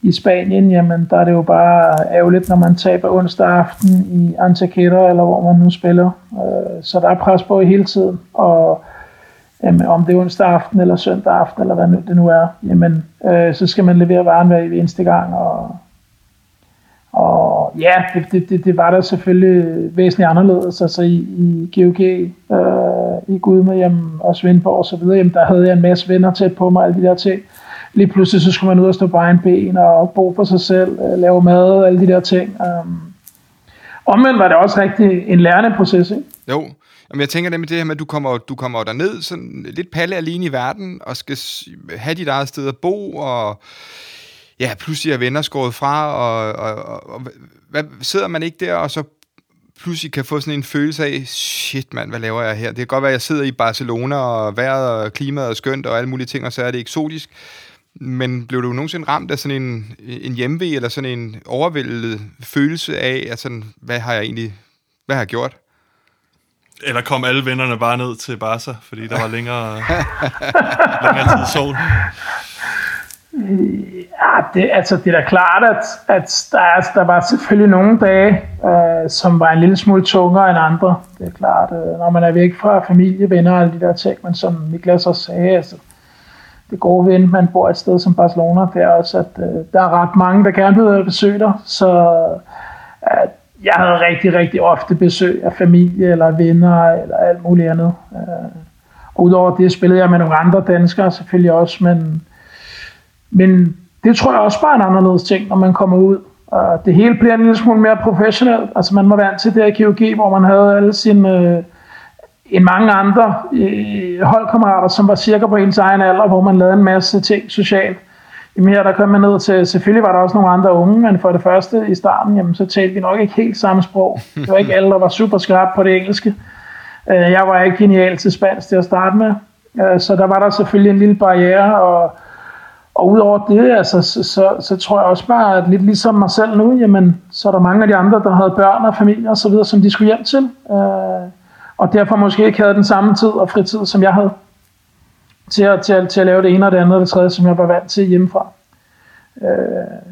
i Spanien, jamen der er det jo bare ærgerligt, når man taber onsdag aften i Antequera, eller hvor man nu spiller. Øh, så der er pres på hele tiden, og jamen, om det er onsdag aften eller søndag aften, eller hvad nu det nu er, jamen øh, så skal man levere varen hver eneste gang, og og ja, det, det, det, det var der selvfølgelig væsentligt anderledes. Altså i, i GOG, øh, i Gudme, og Svendborg og så videre, jamen, der havde jeg en masse venner tæt på mig, alle de der ting. Lige pludselig så skulle man ud og stå på egen ben og bo for sig selv, øh, lave mad og alle de der ting. Um, omvendt var det også rigtig en lærende proces, ikke? Jo, Jamen, jeg tænker nemlig det her med, at du kommer, du kommer derned sådan lidt palle alene i verden, og skal have dit eget sted at bo, og ja, pludselig er venner skåret fra, og, og, og, og hvad, sidder man ikke der, og så pludselig kan få sådan en følelse af, shit mand, hvad laver jeg her? Det kan godt være, at jeg sidder i Barcelona, og vejret og klimaet er skønt, og alle mulige ting, og så er det eksotisk. Men blev du nogensinde ramt af sådan en, en hjemve, eller sådan en overvældet følelse af, at sådan, hvad har jeg egentlig, hvad har jeg gjort? Eller kom alle vennerne bare ned til Barca, fordi der var længere, længere tid sol? Ja, det, altså, det er da klart, at, at der, altså, der var selvfølgelig nogle dage, øh, som var en lille smule tungere end andre. Det er klart, øh, når man er væk fra familie, venner og alle de der ting, men som Niklas også sagde, altså, det gode ved, man bor et sted som Barcelona, det er også, at øh, der er ret mange, der gerne vil besøge dig, så øh, jeg havde rigtig, rigtig ofte besøg af familie eller venner eller alt muligt andet. Øh, udover det spillede jeg med nogle andre danskere selvfølgelig også, men men det tror jeg også bare er en anderledes ting, når man kommer ud. Og det hele bliver en lille smule mere professionelt. Altså man var vant til det her KUG, hvor man havde alle sine øh, en mange andre øh, holdkammerater, som var cirka på ens egen alder, hvor man lavede en masse ting socialt. Jamen her der kom man ned til, selvfølgelig var der også nogle andre unge, men for det første i starten, jamen, så talte vi nok ikke helt samme sprog. Det var ikke alle, der var super skarpe på det engelske. Øh, jeg var ikke genial til spansk til at starte med, øh, så der var der selvfølgelig en lille barriere, og og udover det, altså, så, så, så tror jeg også bare, at lidt ligesom mig selv nu, jamen, så er der mange af de andre, der havde børn og familie og så videre, som de skulle hjem til. Øh, og derfor måske ikke havde den samme tid og fritid, som jeg havde til at, til, at, til at lave det ene og det andet og det tredje, som jeg var vant til hjemmefra. Øh,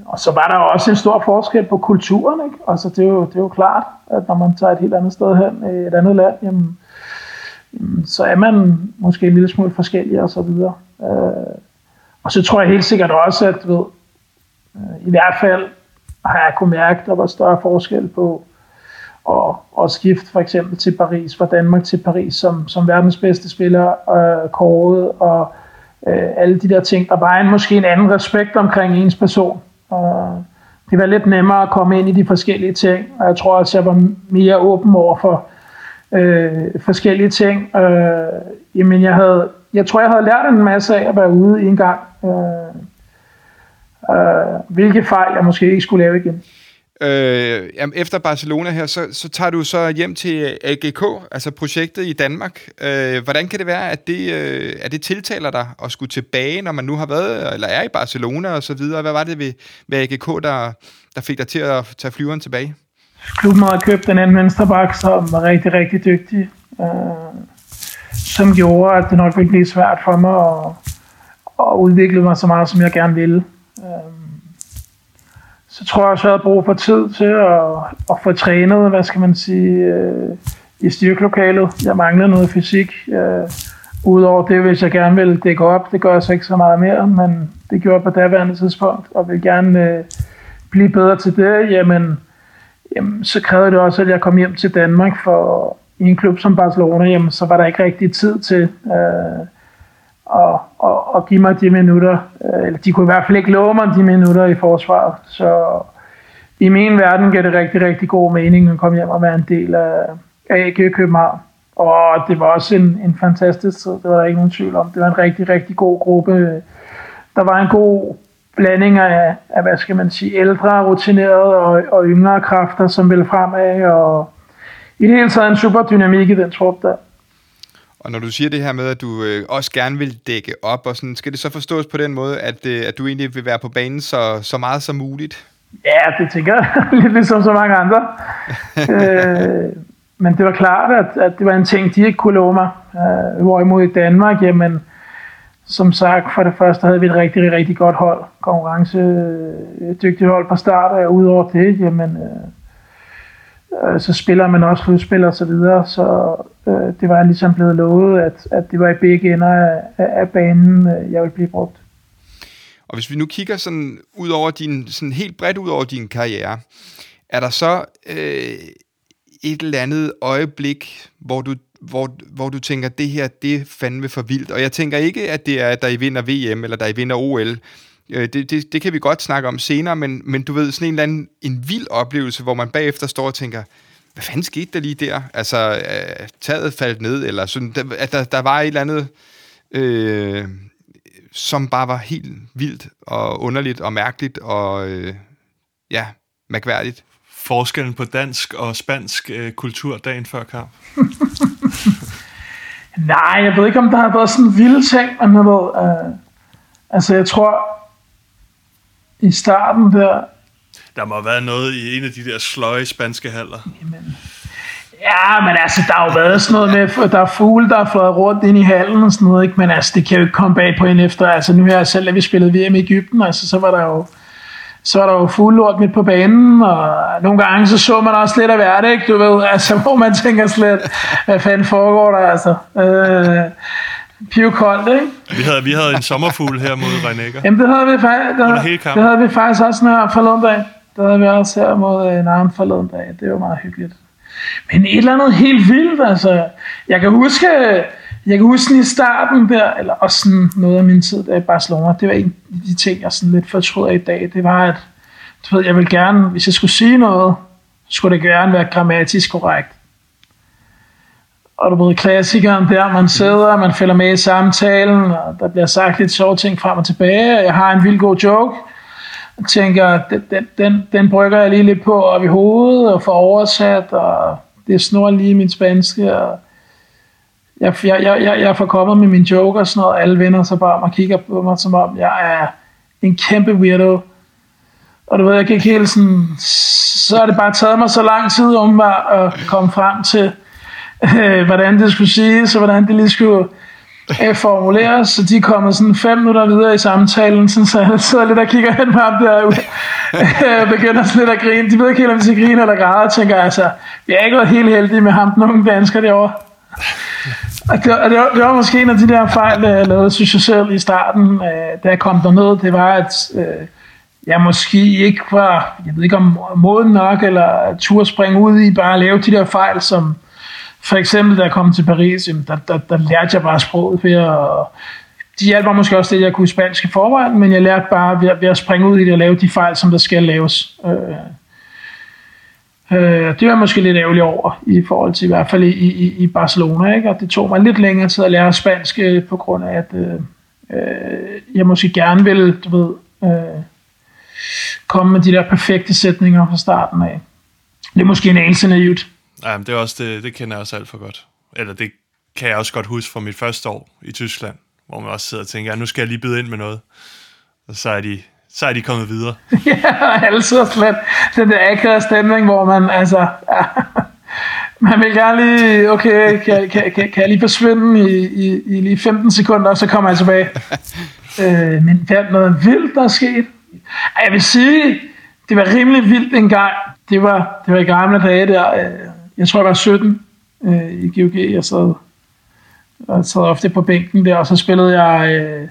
og så var der også en stor forskel på kulturen. Ikke? Altså, det, er jo, det er jo klart, at når man tager et helt andet sted hen, et andet land, jamen, jamen, så er man måske en lille smule forskellig og så videre. Øh, og så tror jeg helt sikkert også, at ved, øh, i hvert fald har jeg kunnet mærke, at der var større forskel på at, at skifte for eksempel til Paris, fra Danmark til Paris som, som verdens bedste spiller øh, kåret, og øh, alle de der ting. Der var en, måske en anden respekt omkring ens person. Og det var lidt nemmere at komme ind i de forskellige ting, og jeg tror også, jeg var mere åben over for øh, forskellige ting. Øh, jamen, jeg havde jeg tror, jeg havde lært en masse af at være ude en gang. Øh, øh, hvilke fejl jeg måske ikke skulle lave igen. Øh, jamen, efter Barcelona her, så, så tager du så hjem til AGK, altså projektet i Danmark. Øh, hvordan kan det være, at det, øh, at det tiltaler dig at skulle tilbage, når man nu har været, eller er i Barcelona og så videre? Hvad var det ved, ved AGK, der, der fik dig til at tage flyveren tilbage? Klubben havde købt en anden venstreback, som var rigtig, rigtig dygtig. Øh, som gjorde, at det nok ville blive svært for mig at, og udvikle mig så meget, som jeg gerne ville. Øhm, så tror jeg også, at jeg havde brug for tid til at, at få trænet, hvad skal man sige, øh, i styrkelokalet. Jeg manglede noget fysik. Øh, udover det, hvis jeg gerne ville dække op, det gør jeg så ikke så meget mere, men det gjorde jeg på daværende tidspunkt, og vil gerne øh, blive bedre til det, jamen, jamen, så krævede det også, at jeg kom hjem til Danmark for i en klub som Barcelona, jamen, så var der ikke rigtig tid til øh, og, og, og give mig de minutter. Øh, eller de kunne i hvert fald ikke love mig de minutter i forsvaret. Så i min verden gav det rigtig, rigtig god mening at komme hjem og være en del af, af AG København. Og det var også en, en fantastisk tid, det var der ikke nogen tvivl om. Det var en rigtig, rigtig god gruppe. Der var en god blanding af, af hvad skal man sige, ældre, rutinerede og, og yngre kræfter, som ville fremad, og i det hele taget en super dynamik i den trup der. Og når du siger det her med, at du øh, også gerne vil dække op, og sådan, skal det så forstås på den måde, at, øh, at du egentlig vil være på banen så, så meget som muligt? Ja, det tænker jeg. Lidt ligesom så mange andre. øh, men det var klart, at, at det var en ting, de ikke kunne love mig. Øh, hvorimod i Danmark, jamen, som sagt, for det første havde vi et rigtig, rigtig godt hold. Konkurrence, dygtigt hold fra start, og udover det, jamen, øh, øh, så spiller man også slutspil og så videre, så øh, det var ligesom blevet lovet, at, at det var i begge ender af, af banen, øh, jeg ville blive brugt. Og hvis vi nu kigger sådan ud over din, sådan helt bredt ud over din karriere, er der så øh, et eller andet øjeblik, hvor du, hvor, hvor du tænker, det her, det er fandme for vildt. Og jeg tænker ikke, at det er, at der I vinder VM, eller der I vinder OL, Øh, det, det, det kan vi godt snakke om senere, men, men du ved, sådan en eller anden en vild oplevelse, hvor man bagefter står og tænker, hvad fanden skete der lige der? Altså, øh, taget faldt ned, eller sådan, der, at der, der var et eller andet, øh, som bare var helt vildt og underligt og mærkeligt og, øh, ja, mærkværdigt. Forskellen på dansk og spansk øh, kultur dagen før kamp? Nej, jeg ved ikke, om der har været sådan en vilde ting, men jeg ved, øh, altså jeg tror, i starten der, Der må have været noget i en af de der sløje spanske haller. Jamen, ja, men altså, der har jo været sådan noget med, der er fugle, der er fløjet rundt ind i hallen og sådan noget, ikke? men altså, det kan jo ikke komme bag på en efter. Altså, nu her selv, da vi spillede VM i Ægypten, altså, så var der jo, så var der jo fuglelort midt på banen, og nogle gange så så man også lidt af ikke? Du ved, altså, hvor man tænker slet, hvad fanden foregår der, altså. Øh, pivkoldt, ikke? Vi havde, vi havde en sommerfugl her mod Reinecker. Jamen, det havde vi, faktisk, det, hele det havde vi faktisk også her forleden dag. Det havde vi også her mod en anden forleden dag. Det var meget hyggeligt. Men et eller andet helt vildt, altså. Jeg kan huske, jeg kan huske i starten der, eller også sådan noget af min tid der i Barcelona, det var en af de ting, jeg sådan lidt fortryder i dag. Det var, at du ved, jeg vil gerne, hvis jeg skulle sige noget, skulle det gerne være grammatisk korrekt. Og du ved, klassikeren der, man sidder, man følger med i samtalen, og der bliver sagt lidt sjove ting frem og tilbage, og jeg har en vild god joke, og tænker, den, den, den, den brygger jeg lige lidt på op i hovedet, og får oversat, og det snor lige min spanske, og jeg, jeg, jeg, jeg, jeg får kommet med min joke og sådan noget, alle vender sig bare om og kigger på mig, som om jeg er en kæmpe weirdo. Og du ved, jeg gik helt sådan, så har det bare taget mig så lang tid om at komme frem til, øh, hvordan det skulle siges, og hvordan det lige skulle øh, formuleres. Så de er kommet sådan fem minutter videre i samtalen, sådan, så jeg sidder lidt og kigger hen på ham der, øh, begynder sådan lidt at grine. De ved ikke helt, om de skal grine eller græde, og tænker altså, jeg er ikke været helt heldig med ham, den unge dansker derovre. Og det, og det, var, det var måske en af de der fejl, øh, jeg lavede, synes jeg selv i starten, øh, da jeg kom derned, det var, at øh, jeg måske ikke var, jeg ved ikke om moden nok, eller turde springe ud i bare at lave de der fejl, som for eksempel, da jeg kom til Paris, jamen, der, der, der lærte jeg bare sproget ved at, de hjalp mig måske også det, at jeg kunne spansk i forvejen, men jeg lærte bare ved, at- ved at springe ud i det og lave de fejl, som der skal laves. Øh, øh, det var jeg måske lidt ærgerlig over, i forhold til i hvert fald i, i, i Barcelona, ikke? og det tog mig lidt længere tid at lære spansk, øh, på grund af, at øh, øh, jeg måske gerne ville, du ved, øh, komme med de der perfekte sætninger fra starten af. Det er måske en anelse naivt. Ja, men det, er også, det, det kender jeg også alt for godt. Eller det kan jeg også godt huske fra mit første år i Tyskland, hvor man også sidder og tænker, ja, nu skal jeg lige byde ind med noget. Og så er de, så er de kommet videre. Ja, sidder slet den der akavede stemning, hvor man altså... Ja, man vil gerne lige, okay, kan, kan, kan, kan jeg lige forsvinde i, i, i lige 15 sekunder, og så kommer jeg tilbage. øh, men der er noget vildt, der er sket. Jeg vil sige, det var rimelig vildt en gang. Det var, det var i gamle dage der. øh, jeg tror, jeg var 17 øh, i GOG. Jeg sad, jeg sad ofte på bænken der, og så spillede jeg øh,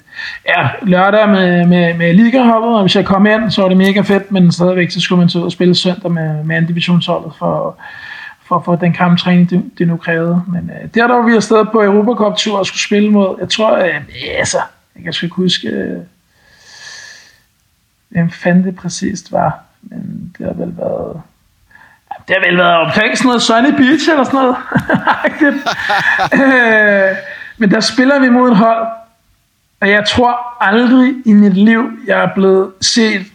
ja, lørdag med, med, med ligaholdet, og hvis jeg kom ind, så var det mega fedt, men stadigvæk så skulle man så ud og spille søndag med, med anden divisionsholdet for, for at få den kamptræning, det, det nu krævede. Men øh, der der var vi afsted på Europacup-tur og skulle spille mod, jeg tror, øh, altså, jeg kan sgu ikke huske, øh, hvem fanden det præcist var, men det har vel været, det har vel været omkring sådan noget Sunny Beach eller sådan noget. øh, men der spiller vi mod et hold, og jeg tror aldrig i mit liv, jeg er blevet set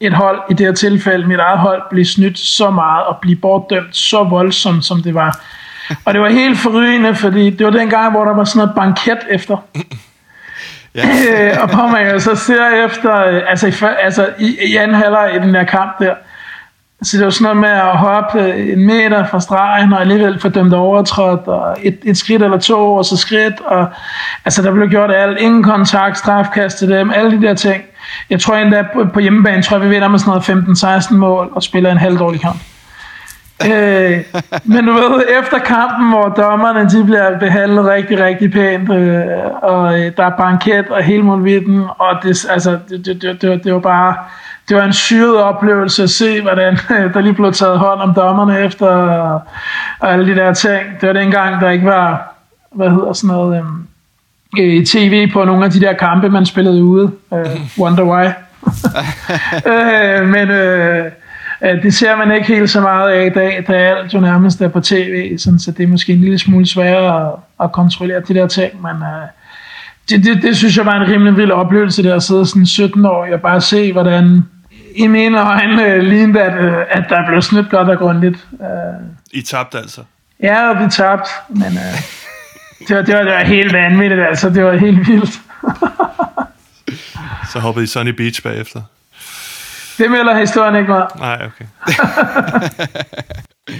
et hold, i det her tilfælde mit eget hold, blive snydt så meget og blive bortdømt så voldsomt, som det var. Og det var helt forrygende, fordi det var den gang, hvor der var sådan noget banket efter. Ja. Øh, og hvor man jo så ser efter, øh, altså, i, altså i, i anden halvleg i den der kamp der, så det var sådan noget med at hoppe øh, en meter fra stregen, og alligevel få dømt overtrådt, og et, et skridt eller to, og så skridt, og altså der blev gjort alt, ingen kontakt, strafkast til dem, alle de der ting. Jeg tror endda på, på hjemmebane, tror jeg, vi vinder med sådan noget 15-16 mål, og spiller en halv dårlig kamp øh, men du ved, efter kampen, hvor dommerne de bliver behandlet rigtig, rigtig pænt, øh, og øh, der er banket og hele muligheden, og det, altså, det, det, det, det, var, det var bare, det var en syret oplevelse at se, hvordan øh, der lige blev taget hånd om dommerne efter, og, og alle de der ting. Det var dengang, der ikke var, hvad hedder sådan noget, øhm, øh, tv på nogle af de der kampe, man spillede ude. Øh, wonder why. øh, men øh, det ser man ikke helt så meget af i dag, da alt jo nærmest er på tv, sådan, så det er måske en lille smule sværere at, at kontrollere de der ting, men øh, det, det, det synes jeg var en rimelig vild oplevelse, der at sidde sådan 17 år og bare se, hvordan i mine øjne øh, lignede, at, øh, at der blev snydt godt og grundigt. Øh, I tabte altså. ja, vi tabte, men øh, det, var, det, var, det var helt vanvittigt, altså. Det var helt vildt. Så hoppede I Sunny Beach bagefter. Det melder historien ikke meget. Nej, okay.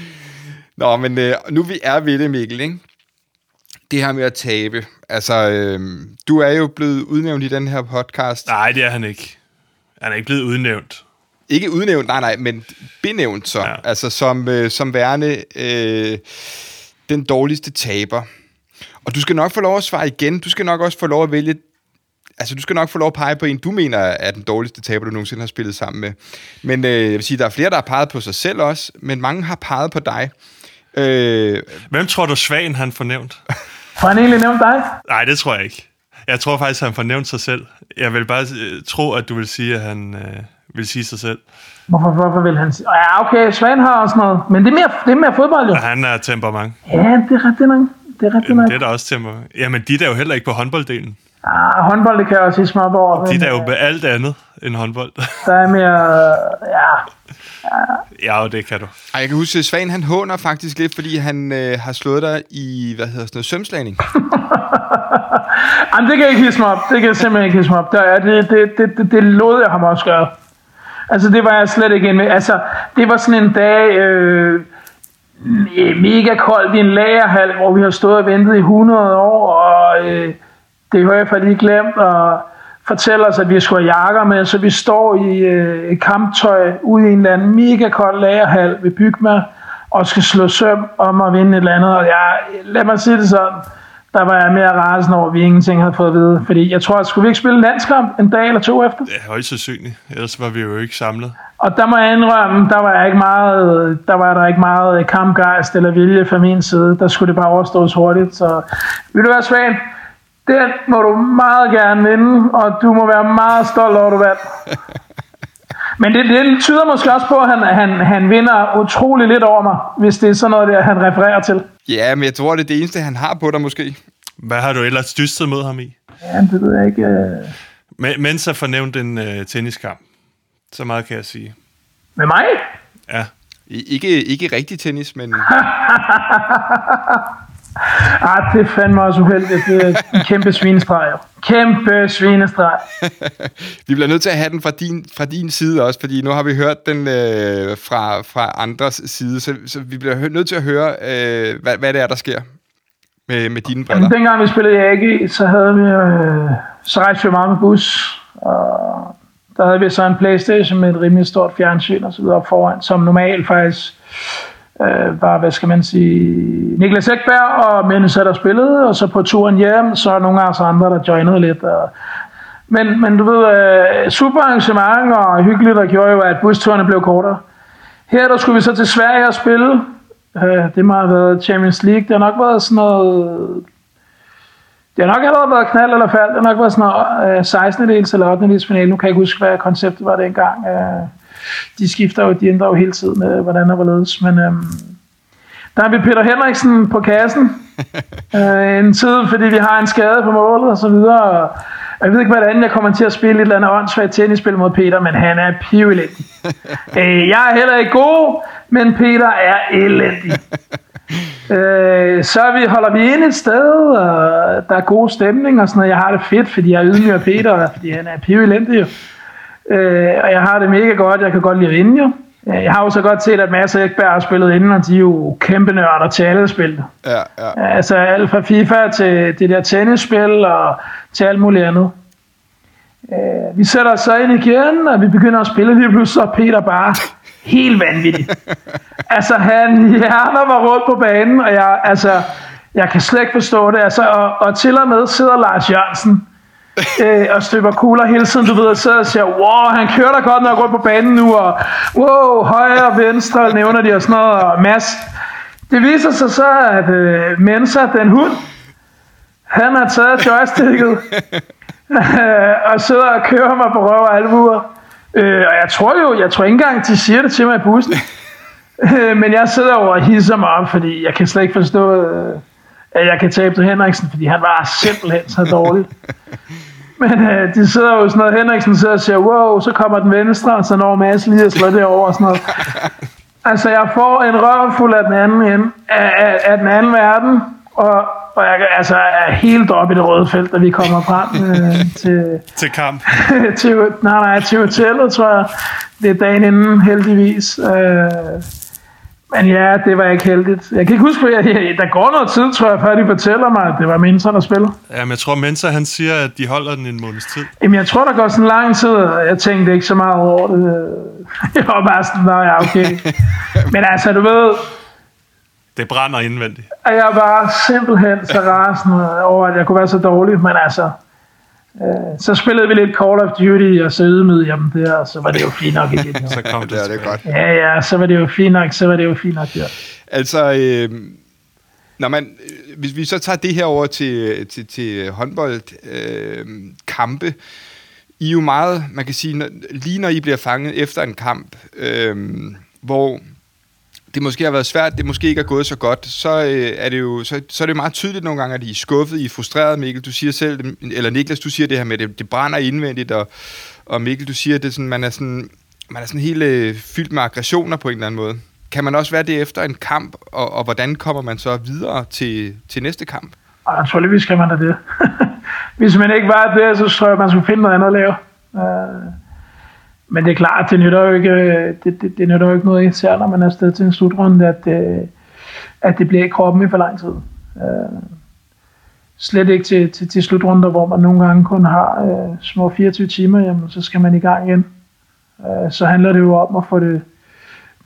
Nå, men øh, nu vi er ved det, Mikkel, ikke? Det her med at tabe. Altså, øh, du er jo blevet udnævnt i den her podcast. Nej, det er han ikke. Han er ikke blevet udnævnt. Ikke udnævnt, nej, nej, men benævnt så. Ja. Ja. Altså som, øh, som værende øh, den dårligste taber. Og du skal nok få lov at svare igen. Du skal nok også få lov at vælge... Altså, du skal nok få lov at pege på en, du mener er den dårligste taber, du nogensinde har spillet sammen med. Men øh, jeg vil sige, der er flere, der har peget på sig selv også, men mange har peget på dig. Øh, Hvem tror du, Svagen han fornævnt? Har han egentlig nævnt dig? Nej, det tror jeg ikke. Jeg tror faktisk, han fornævnt sig selv. Jeg vil bare øh, tro, at du vil sige, at han øh, vil sige sig selv. Hvorfor, hvorfor vil han sige? Ja, okay, Svan har også noget. Men det er mere, det er mere fodbold, jo. Og han er temperament. Ja, det er ret det nok. Det er ret det Jamen, nok. det er da også temperament. Jamen, de er jo heller ikke på håndbolddelen. Ah, håndbold, det kan jeg også sige små over. De er jo øh, med alt andet end håndbold. Der er mere... Ja, ja, og det kan du. ej, jeg kan huske, at Svan han håner faktisk lidt, fordi han øh, har slået dig i, hvad hedder sådan noget, sømslagning. Jamen, det kan jeg ikke hisse mig op. Det kan jeg simpelthen ikke hisse mig op. Der er, det, det, det, det, det lod jeg ham også gøre. Altså, det var jeg slet ikke inde med. Altså, det var sådan en dag, øh, mega koldt i en lagerhal, hvor vi har stået og ventet i 100 år, og øh, det har lige glemt at fortælle os, at vi skulle have jakker med, så vi står i øh, kamptøj ude i en eller anden mega kold lagerhal ved Bygma, og skal slå søm om at vinde et eller andet, og jeg, lad mig sige det sådan, der var jeg mere rasende over, at vi ingenting havde fået at vide. Fordi jeg tror, at skulle vi ikke spille landskamp en dag eller to efter? Ja, højst sandsynligt. Ellers var vi jo ikke samlet. Og der må jeg indrømme, der var, jeg ikke meget, der var der ikke meget kampgejst eller vilje fra min side. Der skulle det bare overstås hurtigt. Så vil du være Svend? Den må du meget gerne vinde, og du må være meget stolt over, at du vandt. Men det, det tyder måske også på, at han, han, han vinder utrolig lidt over mig, hvis det er sådan noget, der, han refererer til. Ja, men jeg tror, det er det eneste, han har på dig måske. Hvad har du ellers dystet mod ham i? Ja, det ved jeg ikke. øh. Men- Mens jeg fornævnt en øh, tenniskamp. Så meget kan jeg sige. Med mig? Ja. I- Ikke, ikke rigtig tennis, men Ah, det er fandme også uheldigt. Det er en kæmpe svinestreg. jo. Kæmpe svinestreg. vi bliver nødt til at have den fra din, fra din side også, fordi nu har vi hørt den øh, fra, fra andres side, så, så vi bliver nødt til at høre, øh, hvad, hvad det er, der sker med, med dine briller. Jamen, dengang vi spillede i AG, så havde vi, øh, så rejste vi meget med bus, og der havde vi så en Playstation med et rimelig stort fjernsyn og så videre foran, som normalt faktisk øh, var, hvad skal man sige, Niklas Ekberg og Mendes der spillede, og så på turen hjem, så er nogle af os andre, der joinede lidt. Og, men, men du ved, øh, super arrangement og hyggeligt, der gjorde jo, at busturene blev kortere. Her der skulle vi så til Sverige og spille. Øh, det må have været Champions League. Det har nok været sådan noget... Det har nok allerede været knald eller fald. Det har nok været sådan noget øh, 16. dels eller 8. dels finale. Nu kan jeg ikke huske, hvad konceptet var dengang. Øh, de skifter jo, de ændrer jo hele tiden, øh, hvordan der var ledes. Men øh, der har vi Peter Henriksen på kassen. øh, en tid, fordi vi har en skade på målet og så videre. Og jeg ved ikke, hvordan jeg kommer til at spille et eller andet åndssvagt tennisspil mod Peter, men han er pivelendig. øh, jeg er heller ikke god, men Peter er elendig. Øh, så vi, holder vi ind et sted, og der er god stemning og sådan noget. Jeg har det fedt, fordi jeg ydmyger Peter, fordi han er pivelendig jo. Øh, og jeg har det mega godt, jeg kan godt lide at vinde jo. Øh, Jeg har jo så godt set, at Mads og Ekberg har spillet inden, og de er jo kæmpe nørder til alle spil. Ja, ja. Altså alt fra FIFA til det der tennisspil og til alt muligt andet. Øh, vi sætter os så ind igen, og vi begynder at spille lige pludselig, så er Peter bare helt vanvittig. altså han hjerner mig rundt på banen, og jeg, altså, jeg kan slet ikke forstå det. Altså, og, og til og med sidder Lars Jørgensen øh, og støber kugler hele tiden, du ved, og sidder og siger, wow, han kører da godt nok rundt på banen nu, og wow, højre og venstre, nævner de og sådan noget, og Mads. Det viser sig så, at øh, Mensa, den hund, Han har taget joysticket og sidder og kører mig på røv og albuer. Øh, og jeg tror jo, jeg tror ikke engang, de siger det til mig i bussen. Øh, men jeg sidder over og hisser mig op, fordi jeg kan slet ikke forstå, øh, at jeg kan tabe til Henriksen, fordi han var simpelthen så dårlig. Men øh, de sidder jo sådan noget, Henriksen sidder og siger, wow, så kommer den venstre, og så når Mads lige at slå det over og sådan noget. Altså, jeg får en røv fuld af den anden, end, af, af, af den anden verden, og, og jeg altså, er helt oppe i det røde felt, da vi kommer frem øh, til, Til kamp. til, nej, nej, til hotellet, tror jeg. Det er dagen inden, heldigvis. Øh, men ja, det var ikke heldigt. Jeg kan ikke huske, jeg, der går noget tid, tror jeg, før de fortæller mig, at det var Mensa, der spiller. Jamen, jeg tror, Mensa han siger, at de holder den en måneds tid. Jamen, jeg tror, der går sådan lang tid, og jeg tænkte ikke så meget over det. Jeg var bare sådan, nej, ja, okay. Men altså, du ved, Det brænder indvendigt. jeg var simpelthen så rasende over, at jeg kunne være så dårlig, men altså, så spillede vi lidt Call of Duty, og så ydmygede jeg dem der, og så var det jo fint nok igen. Så kom det, Det er det tilbage. godt. Ja, ja, så var det jo fint nok, så var det jo fint nok, ja. Altså, øh, når man, øh, hvis vi så tager det her over til, til, til håndbold øh, kampe, I er jo meget, man kan sige, når, lige når I bliver fanget efter en kamp, øh, hvor det måske har været svært, det måske ikke er gået så godt, så, øh, er, det jo, så, så er det meget tydeligt nogle gange, at I er skuffet, I er frustreret, Mikkel. Du siger selv, eller Niklas, du siger det her med, det, det brænder indvendigt, og, og Mikkel, du siger, at det sådan, man er sådan, man er sådan helt øh, fyldt med aggressioner på en eller anden måde. Kan man også være det efter en kamp, og, og hvordan kommer man så videre til, til næste kamp? Og naturligvis kan man da det. Hvis man ikke var det, så tror jeg, man skulle finde noget andet at lave. Øh, men det er klart, det nytter jo ikke, øh, det, det, det nytter jo ikke noget især, når man er afsted til en slutrunde, at, øh, at det bliver i kroppen i for lang tid. Øh, Slet ikke til, til, til slutrunder, hvor man nogle gange kun har øh, små 24 timer, jamen, så skal man i gang igen. Øh, så handler det jo om at få det